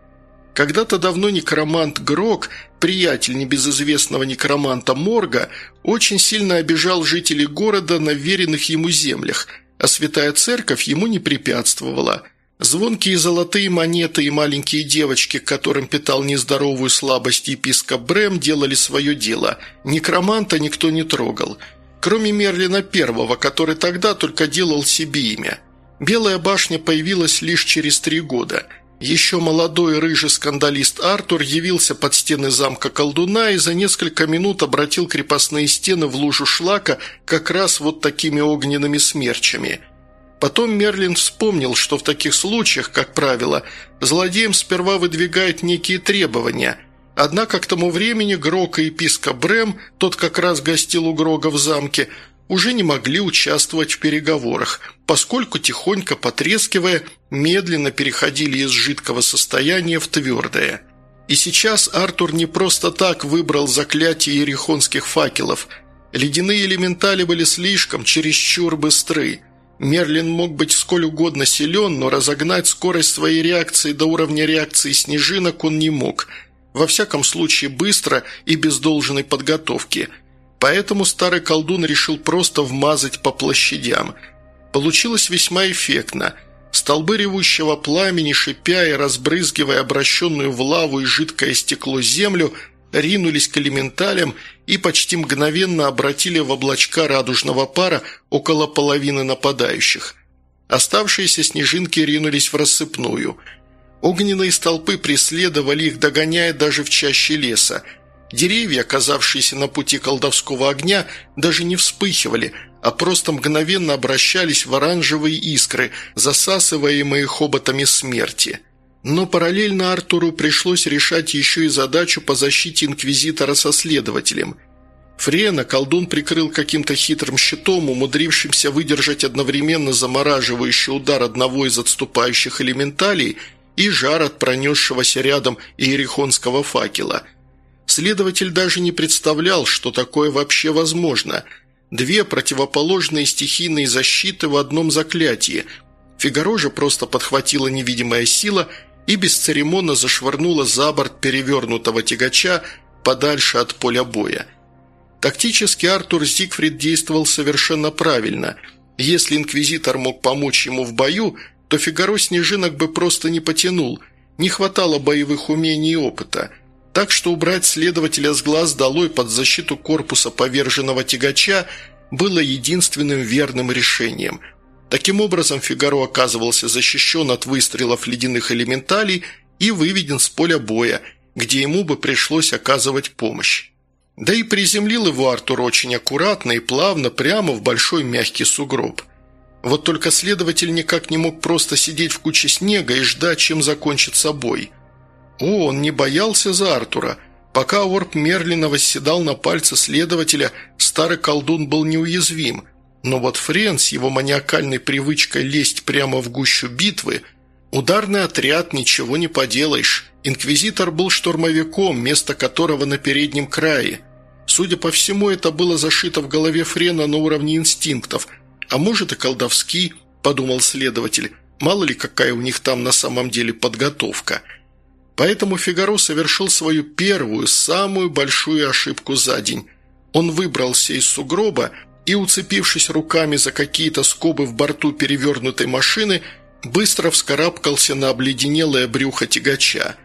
когда-то давно некромант Грок, приятель небезызвестного некроманта Морга, очень сильно обижал жителей города на веренных ему землях, а святая церковь ему не препятствовала. Звонкие золотые монеты и маленькие девочки, которым питал нездоровую слабость епископ Брэм, делали свое дело. Некроманта никто не трогал. Кроме Мерлина Первого, который тогда только делал себе имя. Белая башня появилась лишь через три года – еще молодой рыжий скандалист Артур явился под стены замка колдуна и за несколько минут обратил крепостные стены в лужу шлака как раз вот такими огненными смерчами. Потом Мерлин вспомнил, что в таких случаях, как правило, злодеям сперва выдвигают некие требования – Однако к тому времени Грок и епископ Брэм, тот как раз гостил у Грога в замке, уже не могли участвовать в переговорах, поскольку, тихонько потрескивая, медленно переходили из жидкого состояния в твердое. И сейчас Артур не просто так выбрал заклятие ерехонских факелов. Ледяные элементали были слишком, чересчур быстры. Мерлин мог быть сколь угодно силен, но разогнать скорость своей реакции до уровня реакции снежинок он не мог. Во всяком случае быстро и без должной подготовки – Поэтому старый колдун решил просто вмазать по площадям. Получилось весьма эффектно. Столбы ревущего пламени, шипя и разбрызгивая обращенную в лаву и жидкое стекло землю, ринулись к элементалям и почти мгновенно обратили в облачка радужного пара около половины нападающих. Оставшиеся снежинки ринулись в рассыпную. Огненные столпы преследовали их, догоняя даже в чаще леса – Деревья, оказавшиеся на пути колдовского огня, даже не вспыхивали, а просто мгновенно обращались в оранжевые искры, засасываемые хоботами смерти. Но параллельно Артуру пришлось решать еще и задачу по защите Инквизитора со следователем. Френа колдун прикрыл каким-то хитрым щитом, умудрившимся выдержать одновременно замораживающий удар одного из отступающих элементалей и жар от пронесшегося рядом иерихонского факела – Следователь даже не представлял, что такое вообще возможно. Две противоположные стихийные защиты в одном заклятии. Фигаро же просто подхватила невидимая сила и бесцеремонно зашвырнула за борт перевернутого тягача подальше от поля боя. Тактически Артур Зигфрид действовал совершенно правильно. Если Инквизитор мог помочь ему в бою, то Фигаро снежинок бы просто не потянул, не хватало боевых умений и опыта – так что убрать следователя с глаз долой под защиту корпуса поверженного тягача было единственным верным решением. Таким образом, Фигаро оказывался защищен от выстрелов ледяных элементалей и выведен с поля боя, где ему бы пришлось оказывать помощь. Да и приземлил его Артур очень аккуратно и плавно прямо в большой мягкий сугроб. Вот только следователь никак не мог просто сидеть в куче снега и ждать, чем закончится бой – о, он не боялся за Артура. Пока орб Мерлина восседал на пальце следователя, старый колдун был неуязвим. Но вот Френ с его маниакальной привычкой лезть прямо в гущу битвы – Ударный отряд, ничего не поделаешь. Инквизитор был штурмовиком, место которого на переднем крае. Судя по всему, это было зашито в голове Френа на уровне инстинктов. А может и колдовский, подумал следователь. Мало ли какая у них там на самом деле подготовка – Поэтому Фигаро совершил свою первую, самую большую ошибку за день. Он выбрался из сугроба и, уцепившись руками за какие-то скобы в борту перевернутой машины, быстро вскарабкался на обледенелое брюхо тягача.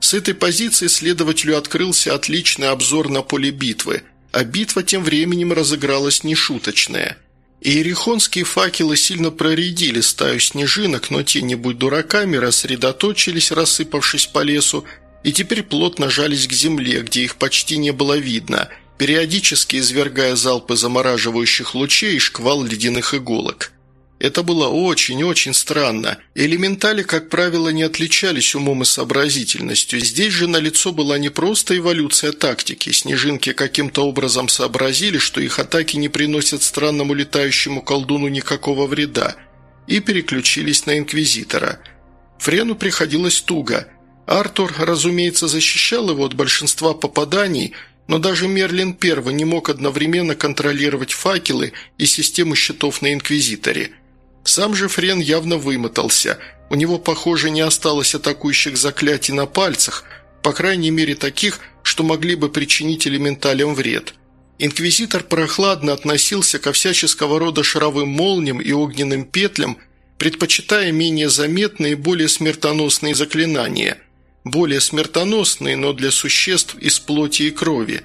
С этой позиции следователю открылся отличный обзор на поле битвы, а битва тем временем разыгралась нешуточная – Иерихонские факелы сильно проредили стаю снежинок, но те, не будь дураками, рассредоточились, рассыпавшись по лесу, и теперь плотно жались к земле, где их почти не было видно, периодически извергая залпы замораживающих лучей и шквал ледяных иголок. Это было очень-очень странно. Элементали, как правило, не отличались умом и сообразительностью. Здесь же налицо была не просто эволюция тактики. Снежинки каким-то образом сообразили, что их атаки не приносят странному летающему колдуну никакого вреда, и переключились на Инквизитора. Френу приходилось туго. Артур, разумеется, защищал его от большинства попаданий – но даже Мерлин Первый не мог одновременно контролировать факелы и систему щитов на Инквизиторе – сам же Френ явно вымотался. У него, похоже, не осталось атакующих заклятий на пальцах, по крайней мере таких, что могли бы причинить элементалям вред. Инквизитор прохладно относился ко всяческого рода шаровым молниям и огненным петлям, предпочитая менее заметные и более смертоносные заклинания. Более смертоносные, но для существ из плоти и крови.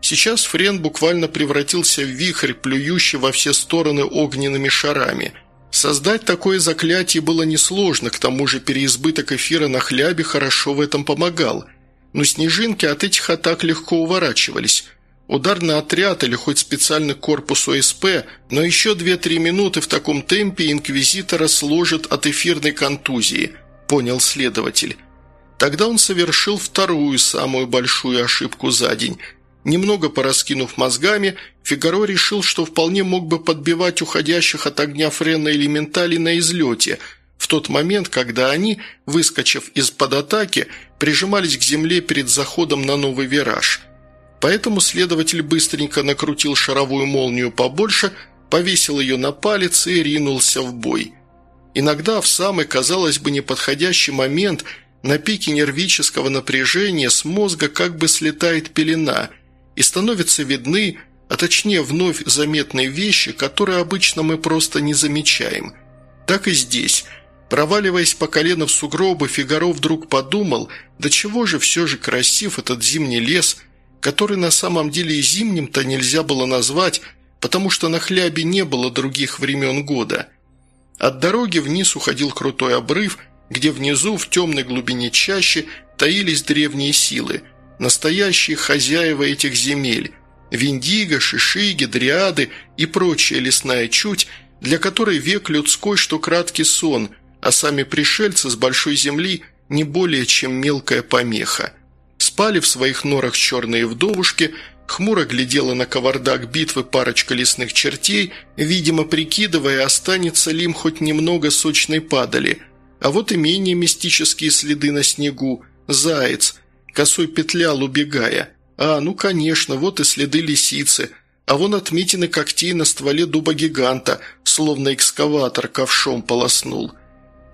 Сейчас Френ буквально превратился в вихрь, плюющий во все стороны огненными шарами – Создать такое заклятие было несложно, к тому же переизбыток эфира на хлябе хорошо в этом помогал. Но снежинки от этих атак легко уворачивались. Ударный отряд или хоть специальный корпус ОСП, но еще 2-3 минуты в таком темпе инквизитора сложит от эфирной контузии, понял следователь. Тогда он совершил вторую, самую большую ошибку за день – Немного пораскинув мозгами, Фигаро решил, что вполне мог бы подбивать уходящих от огня Френа элементали на излете, в тот момент, когда они, выскочив из-под атаки, прижимались к земле перед заходом на новый вираж. Поэтому следователь быстренько накрутил шаровую молнию побольше, повесил ее на палец и ринулся в бой. Иногда в самый, казалось бы, неподходящий момент на пике нервического напряжения с мозга как бы слетает пелена – и становятся видны, а точнее вновь заметные вещи, которые обычно мы просто не замечаем. Так и здесь. Проваливаясь по колено в сугробы, Фигаро вдруг подумал, да чего же все же красив этот зимний лес, который на самом деле и зимним-то нельзя было назвать, потому что на хлябе не было других времен года. От дороги вниз уходил крутой обрыв, где внизу, в темной глубине чащи, таились древние силы – настоящие хозяева этих земель – Виндиго, Шишиги, Дриады и прочая лесная чуть, для которой век людской, что краткий сон, а сами пришельцы с большой земли не более чем мелкая помеха. Спали в своих норах черные вдовушки, хмуро глядела на кавардак битвы парочка лесных чертей, видимо, прикидывая, останется ли им хоть немного сочной падали. А вот и менее мистические следы на снегу – заяц – Косой петлял, убегая. А, ну конечно, вот и следы лисицы. А вон отметины когтей на стволе дуба-гиганта, словно экскаватор ковшом полоснул.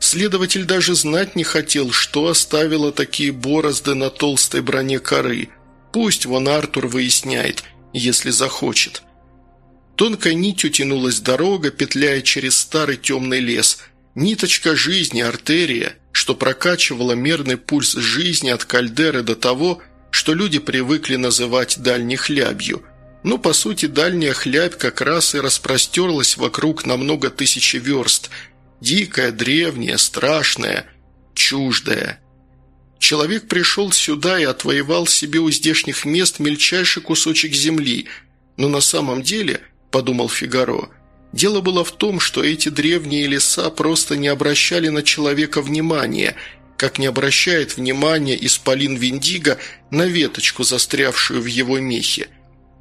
Следователь даже знать не хотел, что оставило такие борозды на толстой броне коры. Пусть вон Артур выясняет, если захочет. Тонкой нитью тянулась дорога, петляя через старый темный лес. Ниточка жизни, артерия – что прокачивало мерный пульс жизни от кальдеры до того, что люди привыкли называть дальней хлябью. Ну, по сути, дальняя хлябь как раз и распростерлась вокруг на много тысячи верст. Дикая, древняя, страшная, чуждая. Человек пришел сюда и отвоевал себе у здешних мест мельчайший кусочек земли, но на самом деле, подумал Фигаро, Дело было в том, что эти древние леса просто не обращали на человека внимания, как не обращает внимания исполин Виндиго на веточку, застрявшую в его мехе.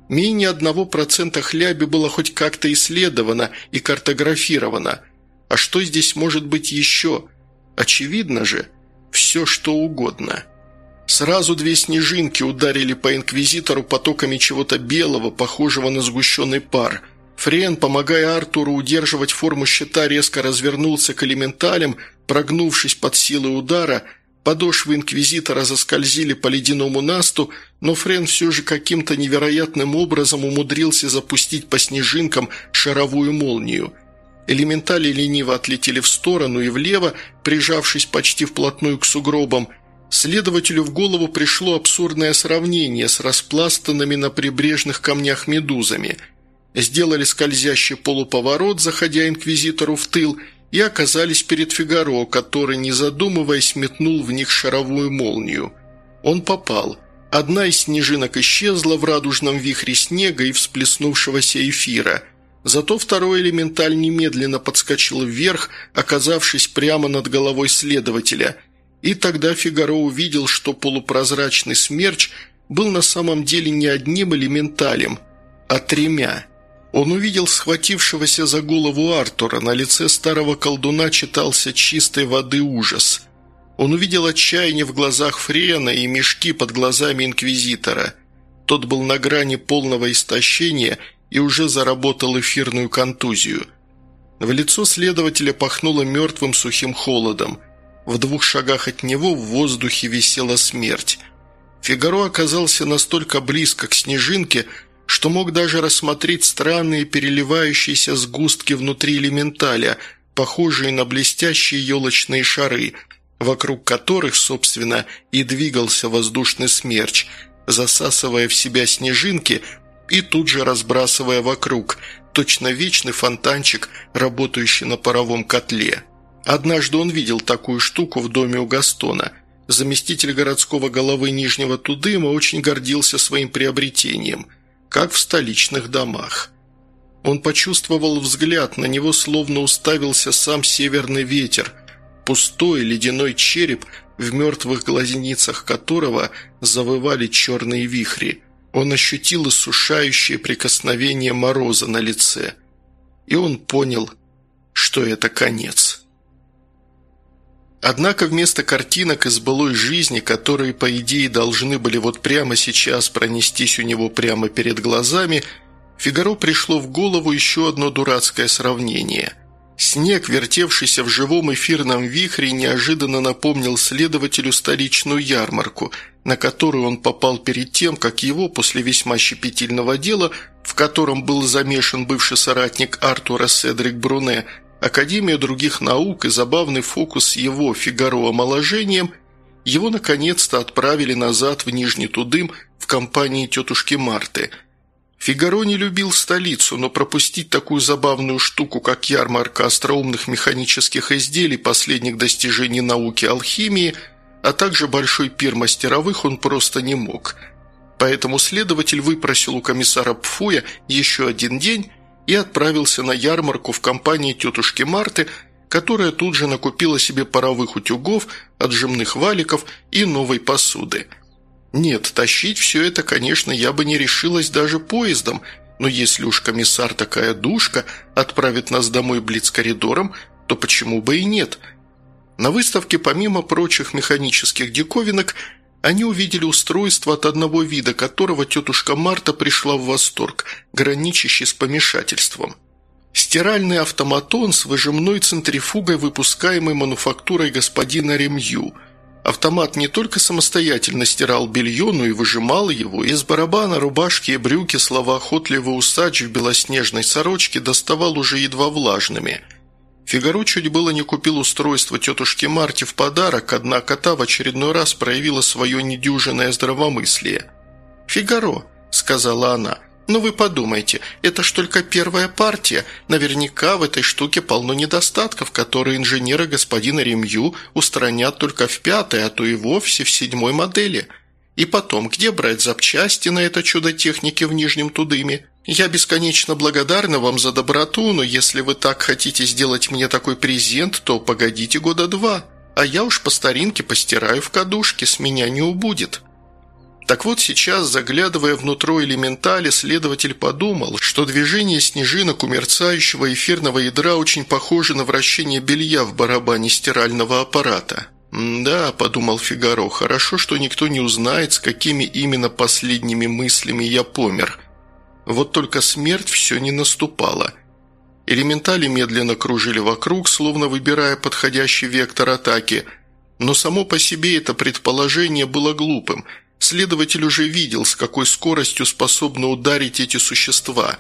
Менее одного процента хляби было хоть как-то исследовано и картографировано. А что здесь может быть еще? Очевидно же, все что угодно. Сразу две снежинки ударили по инквизитору потоками чего-то белого, похожего на сгущенный пар – Френ, помогая Артуру удерживать форму щита, резко развернулся к элементалям, прогнувшись под силой удара. Подошвы Инквизитора заскользили по ледяному насту, но Френ все же каким-то невероятным образом умудрился запустить по снежинкам шаровую молнию. Элементали лениво отлетели в сторону и влево, прижавшись почти вплотную к сугробам. Следователю в голову пришло абсурдное сравнение с распластанными на прибрежных камнях медузами – сделали скользящий полуповорот, заходя инквизитору в тыл, и оказались перед Фигаро, который, не задумываясь, метнул в них шаровую молнию. Он попал. Одна из снежинок исчезла в радужном вихре снега и всплеснувшегося эфира. Зато второй элементаль немедленно подскочил вверх, оказавшись прямо над головой следователя. И тогда Фигаро увидел, что полупрозрачный смерч был на самом деле не одним элементалем, а тремя. Он увидел схватившегося за голову Артура, на лице старого колдуна читался чистой воды ужас. Он увидел отчаяние в глазах Френа и мешки под глазами Инквизитора. Тот был на грани полного истощения и уже заработал эфирную контузию. В лицо следователя пахнуло мертвым сухим холодом. В двух шагах от него в воздухе висела смерть. Фигаро оказался настолько близко к снежинке, что мог даже рассмотреть странные переливающиеся сгустки внутри элементаля, похожие на блестящие елочные шары – вокруг которых, собственно, и двигался воздушный смерч, засасывая в себя снежинки и тут же разбрасывая вокруг, точно вечный фонтанчик, работающий на паровом котле. Однажды он видел такую штуку в доме у Гастона. Заместитель городского головы Нижнего Тудыма очень гордился своим приобретением, как в столичных домах. Он почувствовал взгляд, на него словно уставился сам северный ветер – пустой ледяной череп, в мертвых глазницах которого завывали черные вихри. Он ощутил иссушающее прикосновение мороза на лице. И он понял, что это конец. Однако вместо картинок из былой жизни, которые, по идее, должны были вот прямо сейчас пронестись у него прямо перед глазами, Фигаро пришло в голову еще одно дурацкое сравнение – Снег, вертевшийся в живом эфирном вихре, неожиданно напомнил следователю столичную ярмарку, на которую он попал перед тем, как его, после весьма щепетильного дела, в котором был замешан бывший соратник Артура Седрик Бруне, Академия других наук и забавный фокус его Фигаро омоложением, его наконец-то отправили назад в Нижний Тудым в компании тетушки Марты – Фигаро не любил столицу, но пропустить такую забавную штуку, как ярмарка остроумных механических изделий последних достижений науки алхимии, а также большой пир мастеровых он просто не мог. Поэтому следователь выпросил у комиссара Пфуя еще один день и отправился на ярмарку в компании тетушки Марты, которая тут же накупила себе паровых утюгов, отжимных валиков и новой посуды – нет, тащить все это, конечно, я бы не решилась даже поездом, но если уж комиссар такая душка отправит нас домой блиц-коридором, то почему бы и нет? На выставке, помимо прочих механических диковинок, они увидели устройство от одного вида, которого тетушка Марта пришла в восторг, граничащий с помешательством. Стиральный автоматон с выжимной центрифугой, выпускаемой мануфактурой господина Ремью – Автомат не только самостоятельно стирал белье, но и выжимал его. Из барабана, рубашки и брюки словоохотливый усач в белоснежной сорочке доставал уже едва влажными. Фигаро чуть было не купил устройство тетушке Марти в подарок, однако та в очередной раз проявила свое недюжинное здравомыслие. «Фигаро», — сказала она, «Но вы подумайте, это ж только первая партия. Наверняка в этой штуке полно недостатков, которые инженеры господина Ремью устранят только в пятой, а то и вовсе в седьмой модели. И потом, где брать запчасти на это чудо техники в Нижнем Тудыме? Я бесконечно благодарна вам за доброту, но если вы так хотите сделать мне такой презент, то погодите года два, а я уж по старинке постираю в кадушке, с меня не убудет». Так вот сейчас, заглядывая внутрь элементали, следователь подумал, что движение снежинок у мерцающего эфирного ядра очень похоже на вращение белья в барабане стирального аппарата. «Да», – подумал Фигаро, – «хорошо, что никто не узнает, с какими именно последними мыслями я помер. Вот только смерть все не наступала». Элементали медленно кружили вокруг, словно выбирая подходящий вектор атаки, но само по себе это предположение было глупым – Следователь уже видел, с какой скоростью способны ударить эти существа.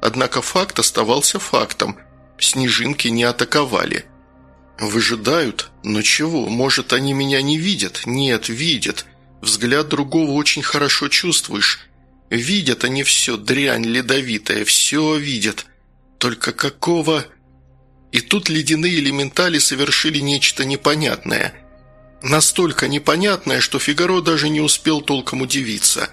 Однако факт оставался фактом. Снежинки не атаковали. «Выжидают? Но чего? Может, они меня не видят? Нет, видят. Взгляд другого очень хорошо чувствуешь. Видят они все, дрянь ледовитая, все видят. Только какого...» И тут ледяные элементали совершили нечто непонятное – Настолько непонятное, что Фигаро даже не успел толком удивиться.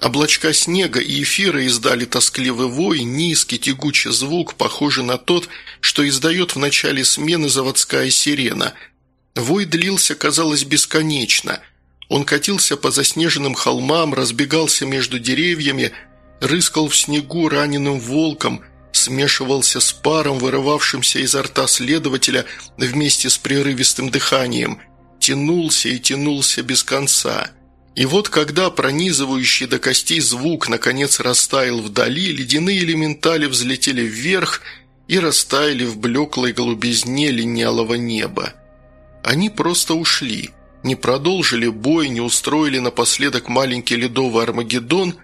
Облачка снега и эфира издали тоскливый вой, низкий тягучий звук, похожий на тот, что издает в начале смены заводская сирена. Вой длился, казалось, бесконечно. Он катился по заснеженным холмам, разбегался между деревьями, рыскал в снегу раненым волком, смешивался с паром, вырывавшимся изо рта следователя вместе с прерывистым дыханием – тянулся и тянулся без конца. И вот когда пронизывающий до костей звук наконец растаял вдали, ледяные элементали взлетели вверх и растаяли в блеклой голубизне линялого неба. Они просто ушли, не продолжили бой, не устроили напоследок маленький ледовый Армагеддон,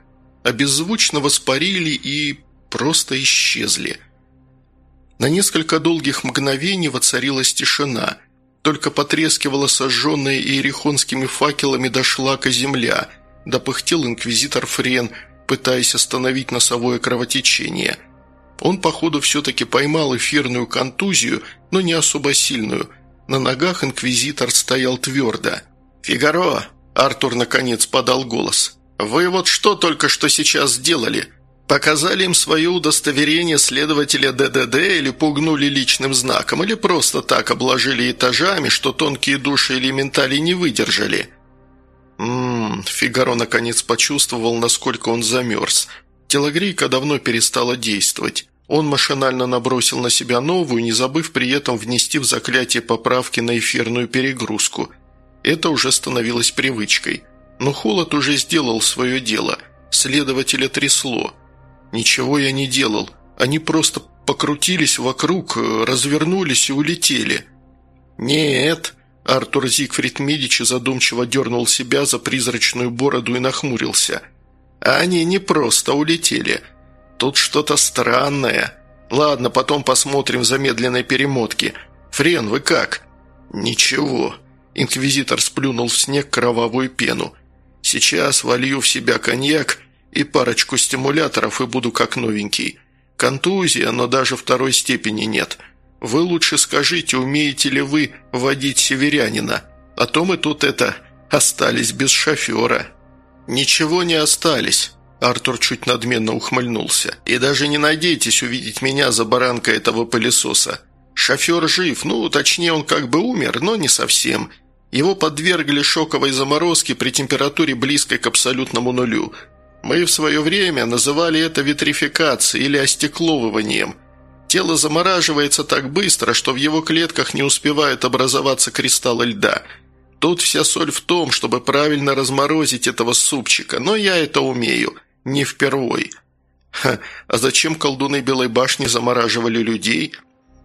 а беззвучно воспарили и просто исчезли. На несколько долгих мгновений воцарилась тишина – только потрескивала сожженная иерихонскими факелами до шлака земля, допыхтел инквизитор Френ, пытаясь остановить носовое кровотечение. Он, походу, все-таки поймал эфирную контузию, но не особо сильную. На ногах инквизитор стоял твердо. «Фигаро!» – Артур наконец подал голос. «Вы вот что только что сейчас сделали?» Показали им свое удостоверение следователя ДДД или пугнули личным знаком, или просто так обложили этажами, что тонкие души элементали не выдержали. Ммм, Фигаро наконец почувствовал, насколько он замерз. Телогрейка давно перестала действовать. Он машинально набросил на себя новую, не забыв при этом внести в заклятие поправки на эфирную перегрузку. Это уже становилось привычкой. Но холод уже сделал свое дело. Следователя трясло – «Ничего я не делал. Они просто покрутились вокруг, развернулись и улетели». «Нет», – Артур Зигфрид Медичи задумчиво дернул себя за призрачную бороду и нахмурился. «Они не просто улетели. Тут что-то странное. Ладно, потом посмотрим в замедленной перемотке. Френ, вы как?» «Ничего». Инквизитор сплюнул в снег кровавую пену. «Сейчас волью в себя коньяк и парочку стимуляторов, и буду как новенький. Контузия, но даже второй степени нет. Вы лучше скажите, умеете ли вы водить северянина? А то мы тут это, остались без шофера». «Ничего не остались», – Артур чуть надменно ухмыльнулся. «И даже не надейтесь увидеть меня за баранкой этого пылесоса. Шофер жив, ну, точнее, он как бы умер, но не совсем. Его подвергли шоковой заморозке при температуре близкой к абсолютному нулю – мы в свое время называли это витрификацией или остекловыванием. Тело замораживается так быстро, что в его клетках не успевают образоваться кристаллы льда. Тут вся соль в том, чтобы правильно разморозить этого супчика, но я это умею, не впервой. Ха, а зачем колдуны Белой башни замораживали людей?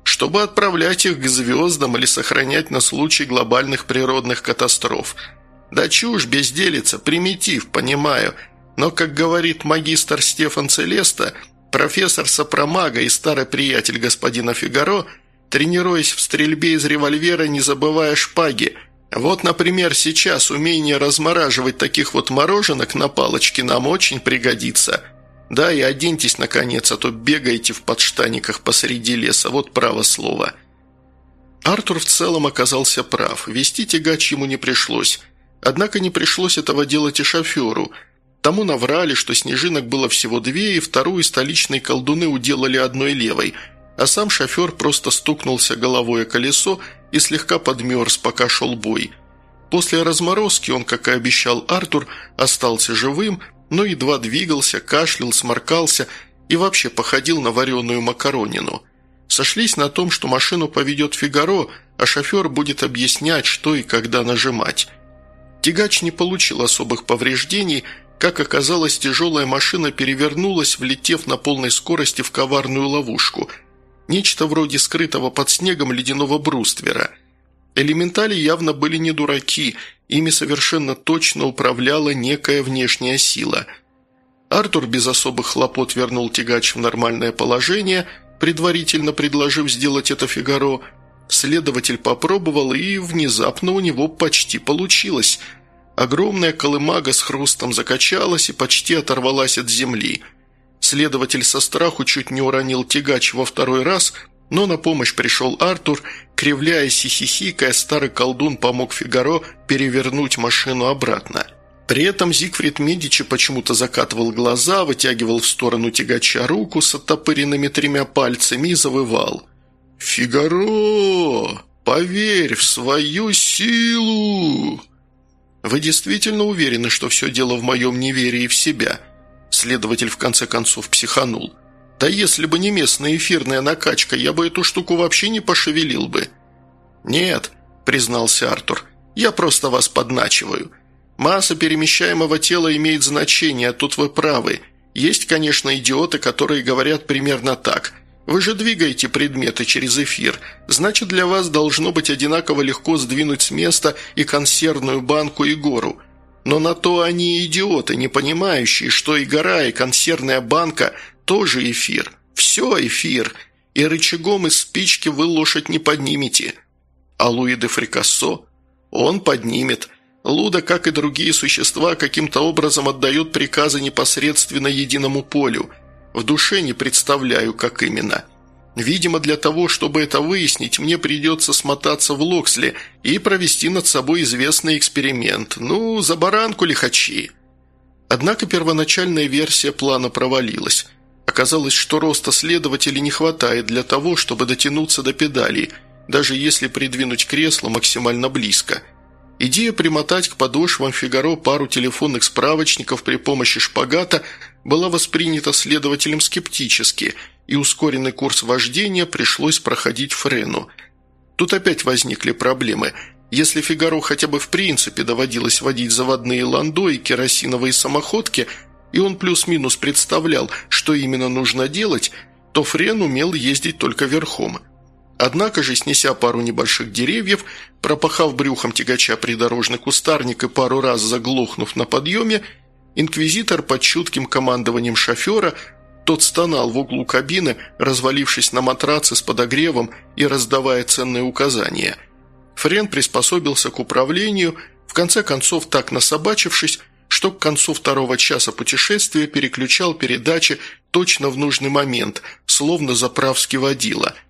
Чтобы отправлять их к звездам или сохранять на случай глобальных природных катастроф. Да чушь, безделица, примитив, понимаю – но, как говорит магистр Стефан Целеста, профессор Сопромага и старый приятель господина Фигаро, тренируясь в стрельбе из револьвера, не забывая шпаги, вот, например, сейчас умение размораживать таких вот мороженок на палочке нам очень пригодится. Да, и оденьтесь, наконец, а то бегаете в подштаниках посреди леса, вот право слово». Артур в целом оказался прав, вести тягач ему не пришлось. Однако не пришлось этого делать и шоферу – Тому наврали, что снежинок было всего две, и вторую столичные колдуны уделали одной левой, а сам шофер просто стукнулся головой о колесо и слегка подмерз, пока шел бой. После разморозки он, как и обещал Артур, остался живым, но едва двигался, кашлял, сморкался и вообще походил на вареную макаронину. Сошлись на том, что машину поведет Фигаро, а шофер будет объяснять, что и когда нажимать. Тягач не получил особых повреждений – как оказалось, тяжелая машина перевернулась, влетев на полной скорости в коварную ловушку. Нечто вроде скрытого под снегом ледяного бруствера. Элементали явно были не дураки, ими совершенно точно управляла некая внешняя сила. Артур без особых хлопот вернул тягач в нормальное положение, предварительно предложив сделать это Фигаро. Следователь попробовал, и внезапно у него почти получилось – Огромная колымага с хрустом закачалась и почти оторвалась от земли. Следователь со страху чуть не уронил тягач во второй раз, Но на помощь пришел Артур, кривляясь и хихикая, старый колдун помог Фигаро перевернуть машину обратно. При этом Зигфрид Медичи почему-то закатывал глаза, вытягивал в сторону тягача руку с оттопыренными тремя пальцами и завывал. «Фигаро, поверь в свою силу!» «Вы действительно уверены, что все дело в моем неверии в себя?» Следователь в конце концов психанул. «Да если бы не местная эфирная накачка, я бы эту штуку вообще не пошевелил бы». «Нет», – признался Артур, – «я просто вас подначиваю. Масса перемещаемого тела имеет значение, тут вы правы. Есть, конечно, идиоты, которые говорят примерно так – вы же двигаете предметы через эфир. Значит, для вас должно быть одинаково легко сдвинуть с места и консервную банку, и гору. Но на то они идиоты, не понимающие, что и гора, и консервная банка тоже эфир. Все эфир. И рычагом из спички вы лошадь не поднимете. А Луи де Фрикассо? Он поднимет. Луда, как и другие существа, каким-то образом отдает приказы непосредственно единому полю – в душе не представляю, как именно. Видимо, для того, чтобы это выяснить, мне придется смотаться в Локсли и провести над собой известный эксперимент. Ну, за баранку лихачи. Однако первоначальная версия плана провалилась. Оказалось, что роста следователей не хватает для того, чтобы дотянуться до педалей, даже если придвинуть кресло максимально близко – Идея примотать к подошвам Фигаро пару телефонных справочников при помощи шпагата была воспринята следователем скептически, и ускоренный курс вождения пришлось проходить Френу. Тут опять возникли проблемы. Если Фигаро хотя бы в принципе доводилось водить заводные ландо и керосиновые самоходки, и он плюс-минус представлял, что именно нужно делать, то Френ умел ездить только верхом – Однако же, снеся пару небольших деревьев, пропахав брюхом тягача придорожный кустарник и пару раз заглохнув на подъеме, инквизитор под чутким командованием шофера тот стонал в углу кабины, развалившись на матраце с подогревом и раздавая ценные указания. Френ приспособился к управлению, в конце концов так насобачившись, что к концу второго часа путешествия переключал передачи точно в нужный момент, словно заправский водила –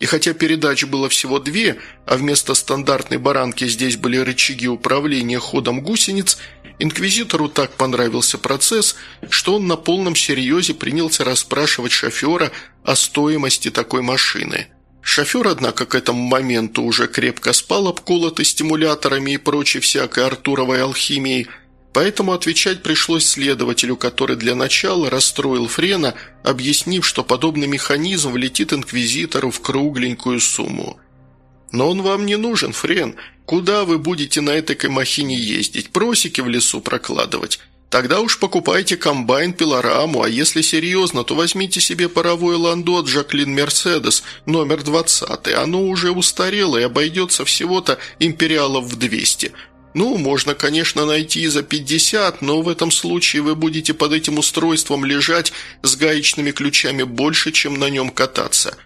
и хотя передач было всего две, а вместо стандартной баранки здесь были рычаги управления ходом гусениц, инквизитору так понравился процесс, что он на полном серьезе принялся расспрашивать шофера о стоимости такой машины. Шофер, однако, к этому моменту уже крепко спал, обколотый стимуляторами и прочей всякой артуровой алхимией – Поэтому отвечать пришлось следователю, который для начала расстроил Френа, объяснив, что подобный механизм влетит инквизитору в кругленькую сумму. «Но он вам не нужен, Френ. Куда вы будете на этой махине ездить? Просеки в лесу прокладывать? Тогда уж покупайте комбайн пилораму, а если серьезно, то возьмите себе паровое ландо от Жаклин Мерседес, номер 20. Оно уже устарело и обойдется всего-то империалов в 200. «Ну, можно, конечно, найти за 50, но в этом случае вы будете под этим устройством лежать с гаечными ключами больше, чем на нем кататься.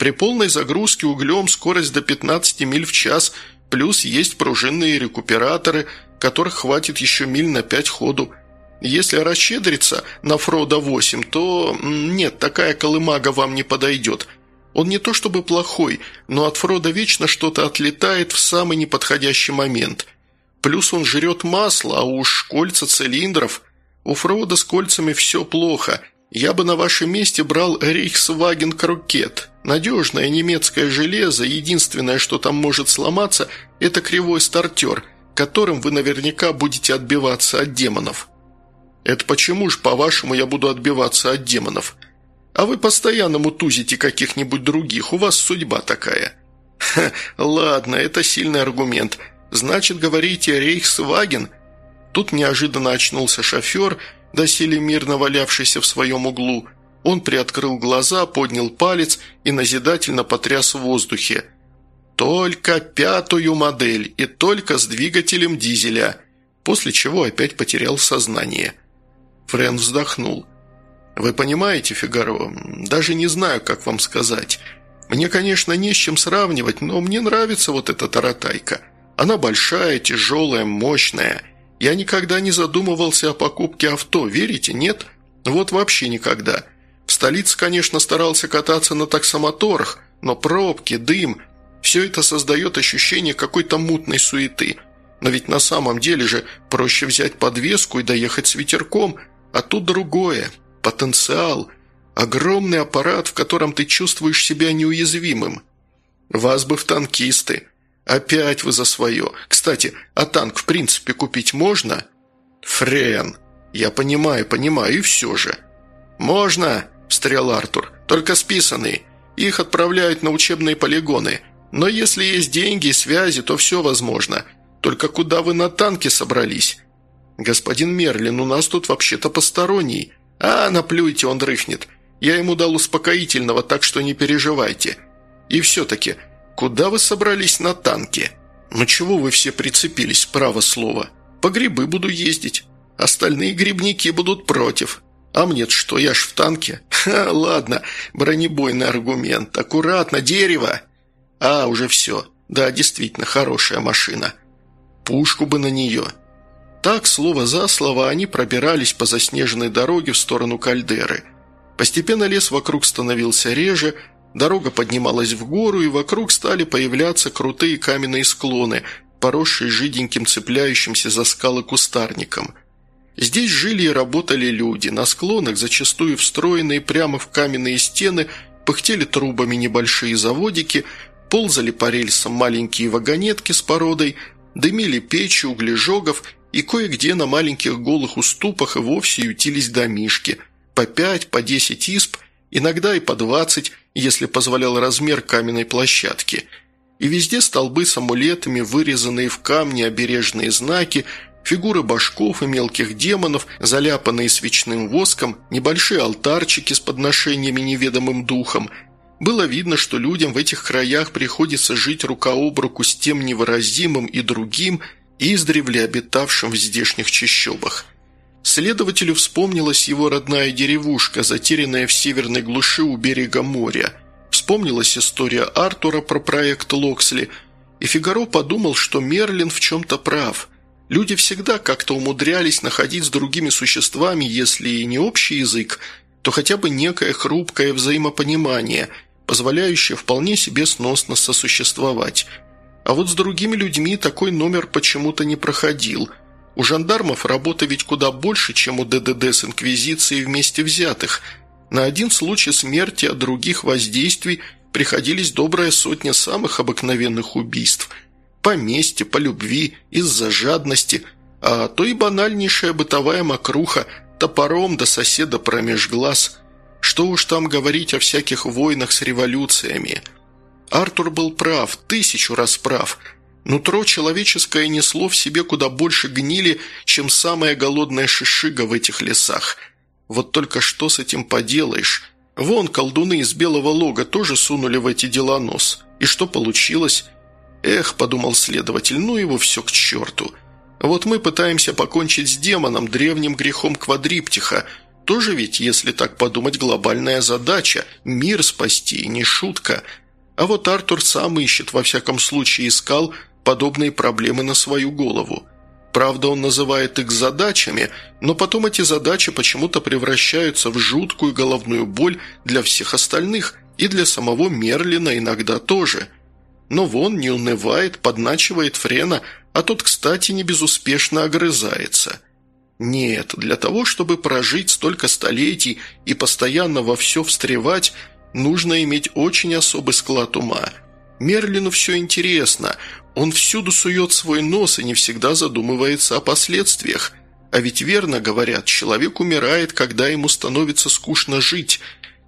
При полной загрузке углем скорость до 15 миль в час, плюс есть пружинные рекуператоры, которых хватит еще миль на 5 ходу. Если расщедриться на Фрода 8, то нет, такая колымага вам не подойдет». Он не то чтобы плохой, но от Фрода вечно что-то отлетает в самый неподходящий момент – Плюс он жрет масло, а уж кольца цилиндров. У Фрода с кольцами все плохо. Я бы на вашем месте брал Рейхсваген Крокет. Надежное немецкое железо, единственное, что там может сломаться, это кривой стартер, которым вы наверняка будете отбиваться от демонов. Это почему же, по-вашему, я буду отбиваться от демонов? А вы постоянно мутузите каких-нибудь других, у вас судьба такая. Ха, ладно, это сильный аргумент – «Значит, говорите, Рейхсваген?» Тут неожиданно очнулся шофер, доселе мирно валявшийся в своем углу. Он приоткрыл глаза, поднял палец и назидательно потряс в воздухе. «Только пятую модель и только с двигателем дизеля», после чего опять потерял сознание. Френ вздохнул. «Вы понимаете, Фигаро, даже не знаю, как вам сказать. Мне, конечно, не с чем сравнивать, но мне нравится вот эта таратайка. Она большая, тяжелая, мощная. Я никогда не задумывался о покупке авто, верите, нет? Вот вообще никогда. В столице, конечно, старался кататься на таксомоторах, Но пробки, дым – все это создает ощущение какой-то мутной суеты. Но ведь на самом деле же проще взять подвеску и доехать с ветерком, а тут другое – потенциал, огромный аппарат, в котором ты чувствуешь себя неуязвимым. Вас бы в танкисты. Опять вы за свое. Кстати, а танк в принципе купить можно? Френ. Я понимаю, понимаю, и все же. Можно, встрял Артур, только списанные. Их отправляют на учебные полигоны. Но если есть деньги и связи, то все возможно. Только куда вы на танке собрались? Господин Мерлин, у нас тут вообще-то посторонний. А, наплюйте, он дрыхнет. Я ему дал успокоительного, так что не переживайте. И все-таки, куда вы собрались на танке? Ну чего вы все прицепились, право слово? По грибы буду ездить. Остальные грибники будут против. А мне что, я ж в танке? Ха, ладно, бронебойный аргумент. Аккуратно, дерево. А, уже все. Да, действительно, хорошая машина. Пушку бы на нее. Так, слово за слово, они пробирались по заснеженной дороге в сторону кальдеры. Постепенно лес вокруг становился реже, Дорога поднималась в гору, и вокруг стали появляться крутые каменные склоны, поросшие жиденьким цепляющимся за скалы кустарником. Здесь жили и работали люди, на склонах, зачастую встроенные прямо в каменные стены, пыхтели трубами небольшие заводики, ползали по рельсам маленькие вагонетки с породой, дымили печи углежогов, и кое-где на маленьких голых уступах и вовсе ютились домишки, по пять, по десять исп, иногда и по двадцать, если позволял размер каменной площадки. И везде столбы с амулетами, вырезанные в камне обережные знаки, фигуры башков и мелких демонов, заляпанные свечным воском, небольшие алтарчики с подношениями неведомым духом. Было видно, что людям в этих краях приходится жить рука об руку с тем невыразимым и другим, издревле обитавшим в здешних чащобах. Следователю вспомнилась его родная деревушка, затерянная в северной глуши у берега моря. Вспомнилась история Артура про проект Локсли, и Фигаро подумал, что Мерлин в чем-то прав. Люди всегда как-то умудрялись находить с другими существами, если и не общий язык, то хотя бы некое хрупкое взаимопонимание, позволяющее вполне себе сносно сосуществовать. А вот с другими людьми такой номер почему-то не проходил – у жандармов работа ведь куда больше, чем у ДДД с Инквизицией вместе взятых. На один случай смерти от других воздействий приходились добрая сотня самых обыкновенных убийств. По мести, по любви, из-за жадности, а то и банальнейшая бытовая мокруха, топором до соседа промеж глаз. Что уж там говорить о всяких войнах с революциями. Артур был прав, тысячу раз прав – Нутро человеческое несло в себе куда больше гнили, чем самая голодная шишига в этих лесах. Вот только что с этим поделаешь? Вон колдуны из Белого Лога тоже сунули в эти дела нос. И что получилось? Эх, подумал следователь, ну его все к черту. Вот мы пытаемся покончить с демоном, древним грехом квадриптиха. Тоже ведь, если так подумать, глобальная задача – мир спасти, не шутка. А вот Артур сам ищет, во всяком случае искал – подобные проблемы на свою голову. Правда, он называет их задачами, но потом эти задачи почему-то превращаются в жуткую головную боль для всех остальных и для самого Мерлина иногда тоже. Но вон не унывает, подначивает Френа, а тот, кстати, не безуспешно огрызается. Нет, для того, чтобы прожить столько столетий и постоянно во все встревать, нужно иметь очень особый склад ума. Мерлину все интересно, он всюду сует свой нос и не всегда задумывается о последствиях. А ведь верно говорят, человек умирает, когда ему становится скучно жить.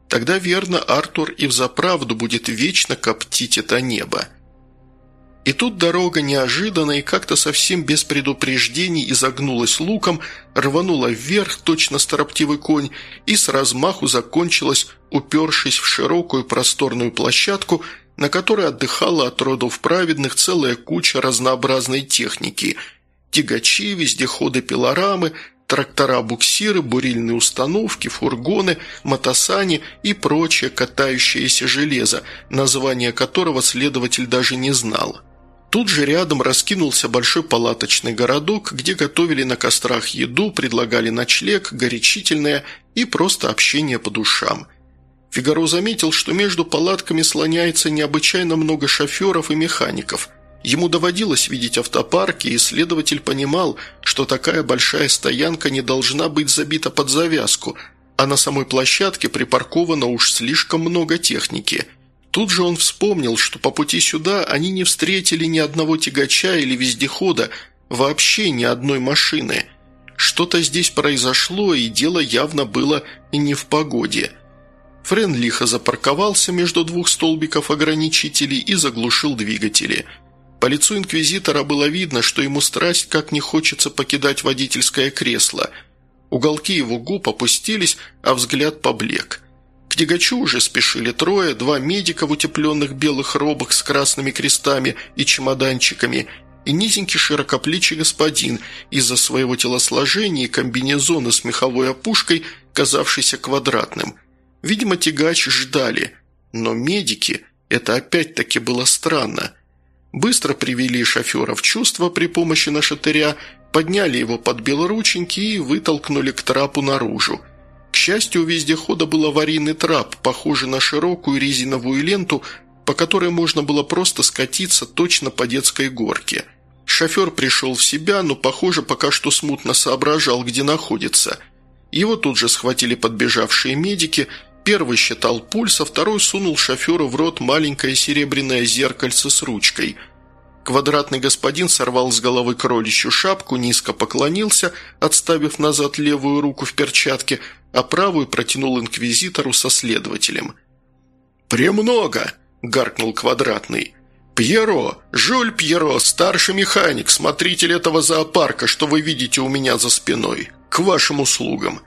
Тогда верно Артур и взаправду будет вечно коптить это небо. И тут дорога неожиданно и как-то совсем без предупреждений изогнулась луком, рванула вверх, точно строптивый конь, и с размаху закончилась, упершись в широкую просторную площадку – на которой отдыхала от родов праведных целая куча разнообразной техники – тягачи, вездеходы, пилорамы, трактора-буксиры, бурильные установки, фургоны, мотосани и прочее катающееся железо, название которого следователь даже не знал. Тут же рядом раскинулся большой палаточный городок, где готовили на кострах еду, предлагали ночлег, горячительное и просто общение по душам – Фигаро заметил, что между палатками слоняется необычайно много шоферов и механиков. Ему доводилось видеть автопарки, и следователь понимал, что такая большая стоянка не должна быть забита под завязку, а на самой площадке припарковано уж слишком много техники. Тут же он вспомнил, что по пути сюда они не встретили ни одного тягача или вездехода, вообще ни одной машины. Что-то здесь произошло, и дело явно было не в погоде – Френ лихо запарковался между двух столбиков ограничителей и заглушил двигатели. По лицу инквизитора было видно, что ему страсть как не хочется покидать водительское кресло. Уголки его губ опустились, а взгляд поблек. К тягачу уже спешили трое, два медика в утепленных белых робах с красными крестами и чемоданчиками – и низенький широкоплечий господин из-за своего телосложения и комбинезона с меховой опушкой, казавшийся квадратным. Видимо, тягач ждали, но медики – это опять-таки было странно. Быстро привели шофера в чувство при помощи нашатыря, подняли его под белорученьки и вытолкнули к трапу наружу. К счастью, у вездехода был аварийный трап, похожий на широкую резиновую ленту, по которой можно было просто скатиться точно по детской горке. Шофер пришел в себя, но, похоже, пока что смутно соображал, где находится. Его тут же схватили подбежавшие медики – Первый считал пульс, а второй сунул шоферу в рот маленькое серебряное зеркальце с ручкой. Квадратный господин сорвал с головы кроличью шапку, низко поклонился, отставив назад левую руку в перчатке, а правую протянул инквизитору со следователем. «Премного!» – гаркнул Квадратный. «Пьеро! Жюль Пьеро, старший механик, смотритель этого зоопарка, что вы видите у меня за спиной. К вашим услугам!»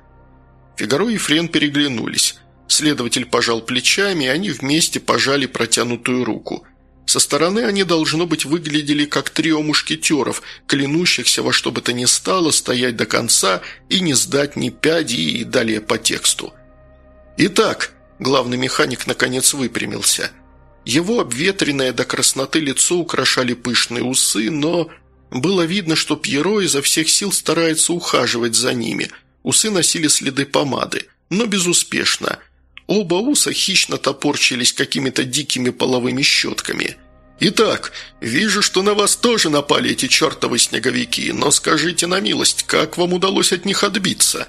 Фигаро и Френ переглянулись. Следователь пожал плечами, и они вместе пожали протянутую руку. Со стороны они, должно быть, выглядели как трио мушкетеров, клянущихся во что бы то ни стало стоять до конца и не сдать ни пяди и далее по тексту. «Итак», – главный механик наконец выпрямился. Его обветренное до красноты лицо украшали пышные усы, но было видно, что Пьеро изо всех сил старается ухаживать за ними. Усы носили следы помады, но безуспешно – Оба уса хищно топорчились какими-то дикими половыми щетками. «Итак, вижу, что на вас тоже напали эти чертовы снеговики, но скажите на милость, как вам удалось от них отбиться?»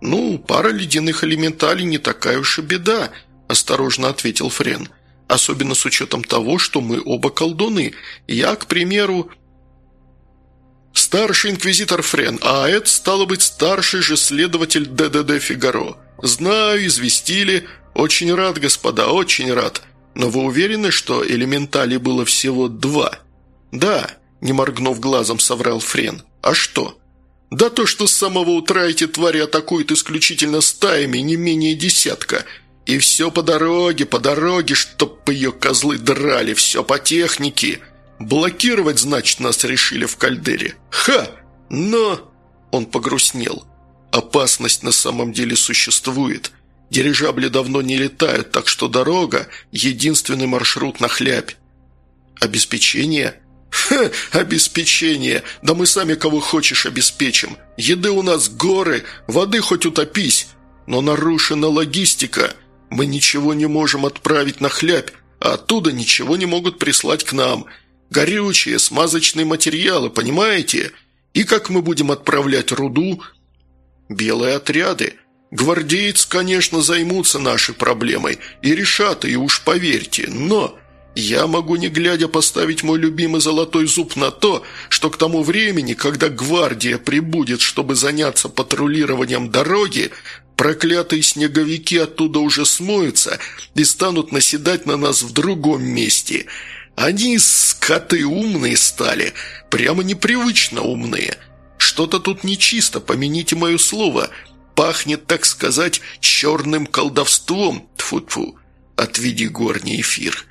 «Ну, пара ледяных элементалей не такая уж и беда», – осторожно ответил Френ. «Особенно с учетом того, что мы оба колдуны. Я, к примеру...» «Старший инквизитор Френ, а это, стало быть, старший же следователь ДДД Фигаро». «Знаю, известили. Очень рад, господа, очень рад. Но вы уверены, что элементалей было всего два?» «Да», – не моргнув глазом, соврал Френ. «А что?» «Да то, что с самого утра эти твари атакуют исключительно стаями, не менее десятка. И все по дороге, по дороге, чтоб ее козлы драли, все по технике. Блокировать, значит, нас решили в кальдере. Ха! Но...» Он погрустнел. Опасность на самом деле существует. Дирижабли давно не летают, так что дорога – единственный маршрут на хлябь. Обеспечение? Ха, обеспечение! Да мы сами кого хочешь обеспечим. Еды у нас горы, воды хоть утопись. Но нарушена логистика. Мы ничего не можем отправить на хлябь, а оттуда ничего не могут прислать к нам. Горючие, смазочные материалы, понимаете? И как мы будем отправлять руду – Белые отряды. Гвардейцы, конечно, займутся нашей проблемой и решат, и уж поверьте, но... Я могу, не глядя, поставить мой любимый золотой зуб на то, что к тому времени, когда гвардия прибудет, чтобы заняться патрулированием дороги, проклятые снеговики оттуда уже смоются и станут наседать на нас в другом месте. Они, скоты, умные стали, прямо непривычно умные. Что-то тут нечисто, помяните мое слово. Пахнет, так сказать, черным колдовством. Тфу-тфу. Отведи горний эфир.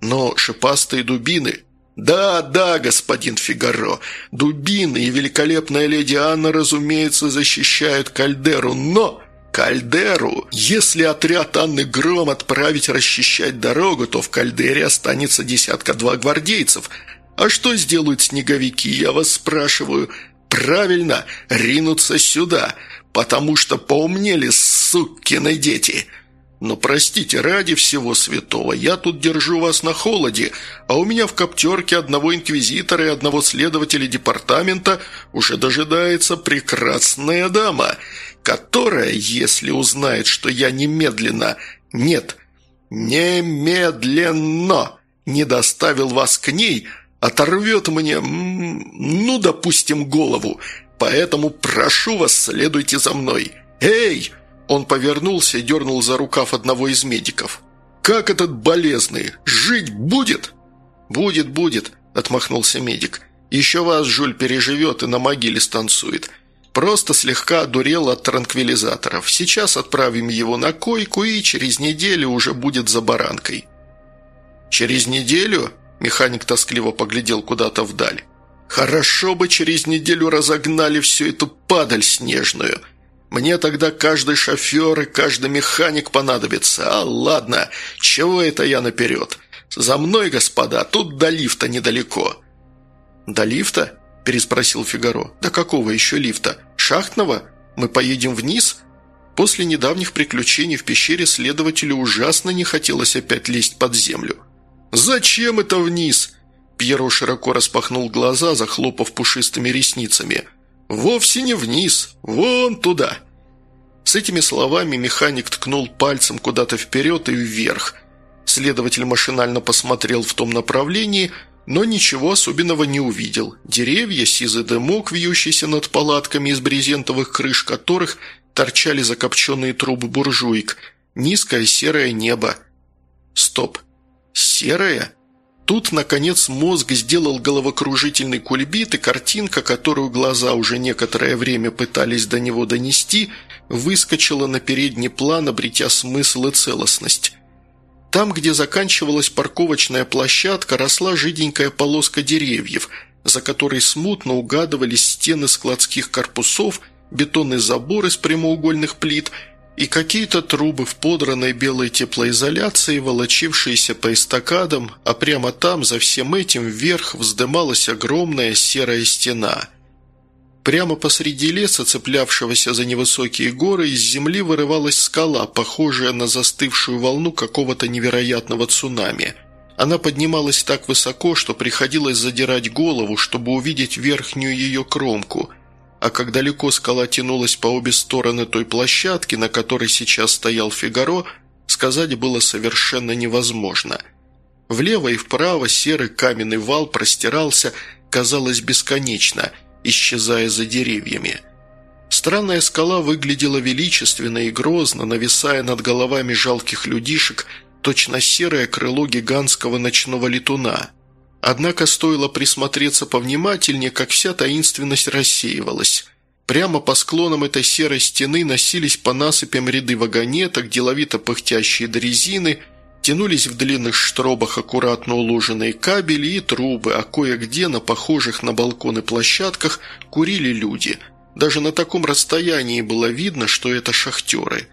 Но шипастые дубины... «Да, да, господин Фигаро, дубины и великолепная леди Анна, разумеется, защищают Кальдеру, но...» Кальдеру. Если отряд Анны Гром отправить расчищать дорогу, то в Кальдере останется десятка-два гвардейцев. А что сделают снеговики, я вас спрашиваю? Правильно, ринуться сюда, потому что поумнели, сукины дети. Но простите, ради всего святого, я тут держу вас на холоде, а у меня в коптерке одного инквизитора и одного следователя департамента уже дожидается прекрасная дама, которая, если узнает, что я немедленно, нет, немедленно не доставил вас к ней, оторвет мне, ну, допустим, голову. Поэтому прошу вас, следуйте за мной. Эй!» Он повернулся и дернул за рукав одного из медиков. «Как этот болезный? Жить будет?» «Будет, будет», – отмахнулся медик. «Еще вас, Жуль, переживет и на могиле станцует. Просто слегка одурел от транквилизаторов. Сейчас отправим его на койку и через неделю уже будет за баранкой». «Через неделю?» – механик тоскливо поглядел куда-то вдаль. «Хорошо бы через неделю разогнали всю эту падаль снежную. Мне тогда каждый шофер и каждый механик понадобится. А ладно, чего это я наперед? За мной, господа, тут до лифта недалеко». «До лифта?» – переспросил Фигаро. «Да какого еще лифта? Шахтного? Мы поедем вниз?» После недавних приключений в пещере следователю ужасно не хотелось опять лезть под землю. «Зачем это вниз?» Пьеро широко распахнул глаза, захлопав пушистыми ресницами – «Вовсе не вниз, вон туда!» С этими словами механик ткнул пальцем куда-то вперед и вверх. Следователь машинально посмотрел в том направлении, но ничего особенного не увидел. Деревья, сизый дымок, вьющийся над палатками из брезентовых крыш которых торчали закопченные трубы буржуек, низкое серое небо. Стоп. Серое? Тут, наконец, мозг сделал головокружительный кульбит, и картинка, которую глаза уже некоторое время пытались до него донести, выскочила на передний план, обретя смысл и целостность. Там, где заканчивалась парковочная площадка, росла жиденькая полоска деревьев, за которой смутно угадывались стены складских корпусов, бетонный забор из прямоугольных плит – и какие-то трубы в подранной белой теплоизоляции, волочившиеся по эстакадам, а прямо там, за всем этим, вверх вздымалась огромная серая стена. Прямо посреди леса, цеплявшегося за невысокие горы, из земли вырывалась скала, похожая на застывшую волну какого-то невероятного цунами. Она поднималась так высоко, что приходилось задирать голову, чтобы увидеть верхнюю ее кромку – а как далеко скала тянулась по обе стороны той площадки, на которой сейчас стоял Фигаро, сказать было совершенно невозможно. Влево и вправо серый каменный вал простирался, казалось, бесконечно, исчезая за деревьями. Странная скала выглядела величественно и грозно, нависая над головами жалких людишек, точно серое крыло гигантского ночного летуна – Однако стоило присмотреться повнимательнее, как вся таинственность рассеивалась. Прямо по склонам этой серой стены носились по насыпям ряды вагонеток, деловито пыхтящие дрезины, тянулись в длинных штробах аккуратно уложенные кабели и трубы, а кое-где на похожих на балконы площадках курили люди. Даже на таком расстоянии было видно, что это шахтеры.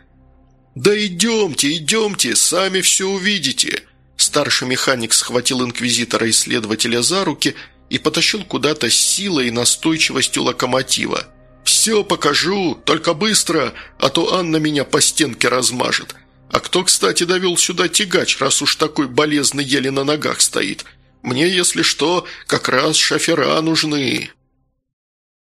«Да идемте, идемте, сами все увидите!» Старший механик схватил инквизитора-исследователя за руки и потащил куда-то с силой и настойчивостью локомотива. «Все покажу, только быстро, а то Анна меня по стенке размажет. А кто, кстати, довел сюда тягач, раз уж такой болезный еле на ногах стоит? Мне, если что, как раз шофера нужны».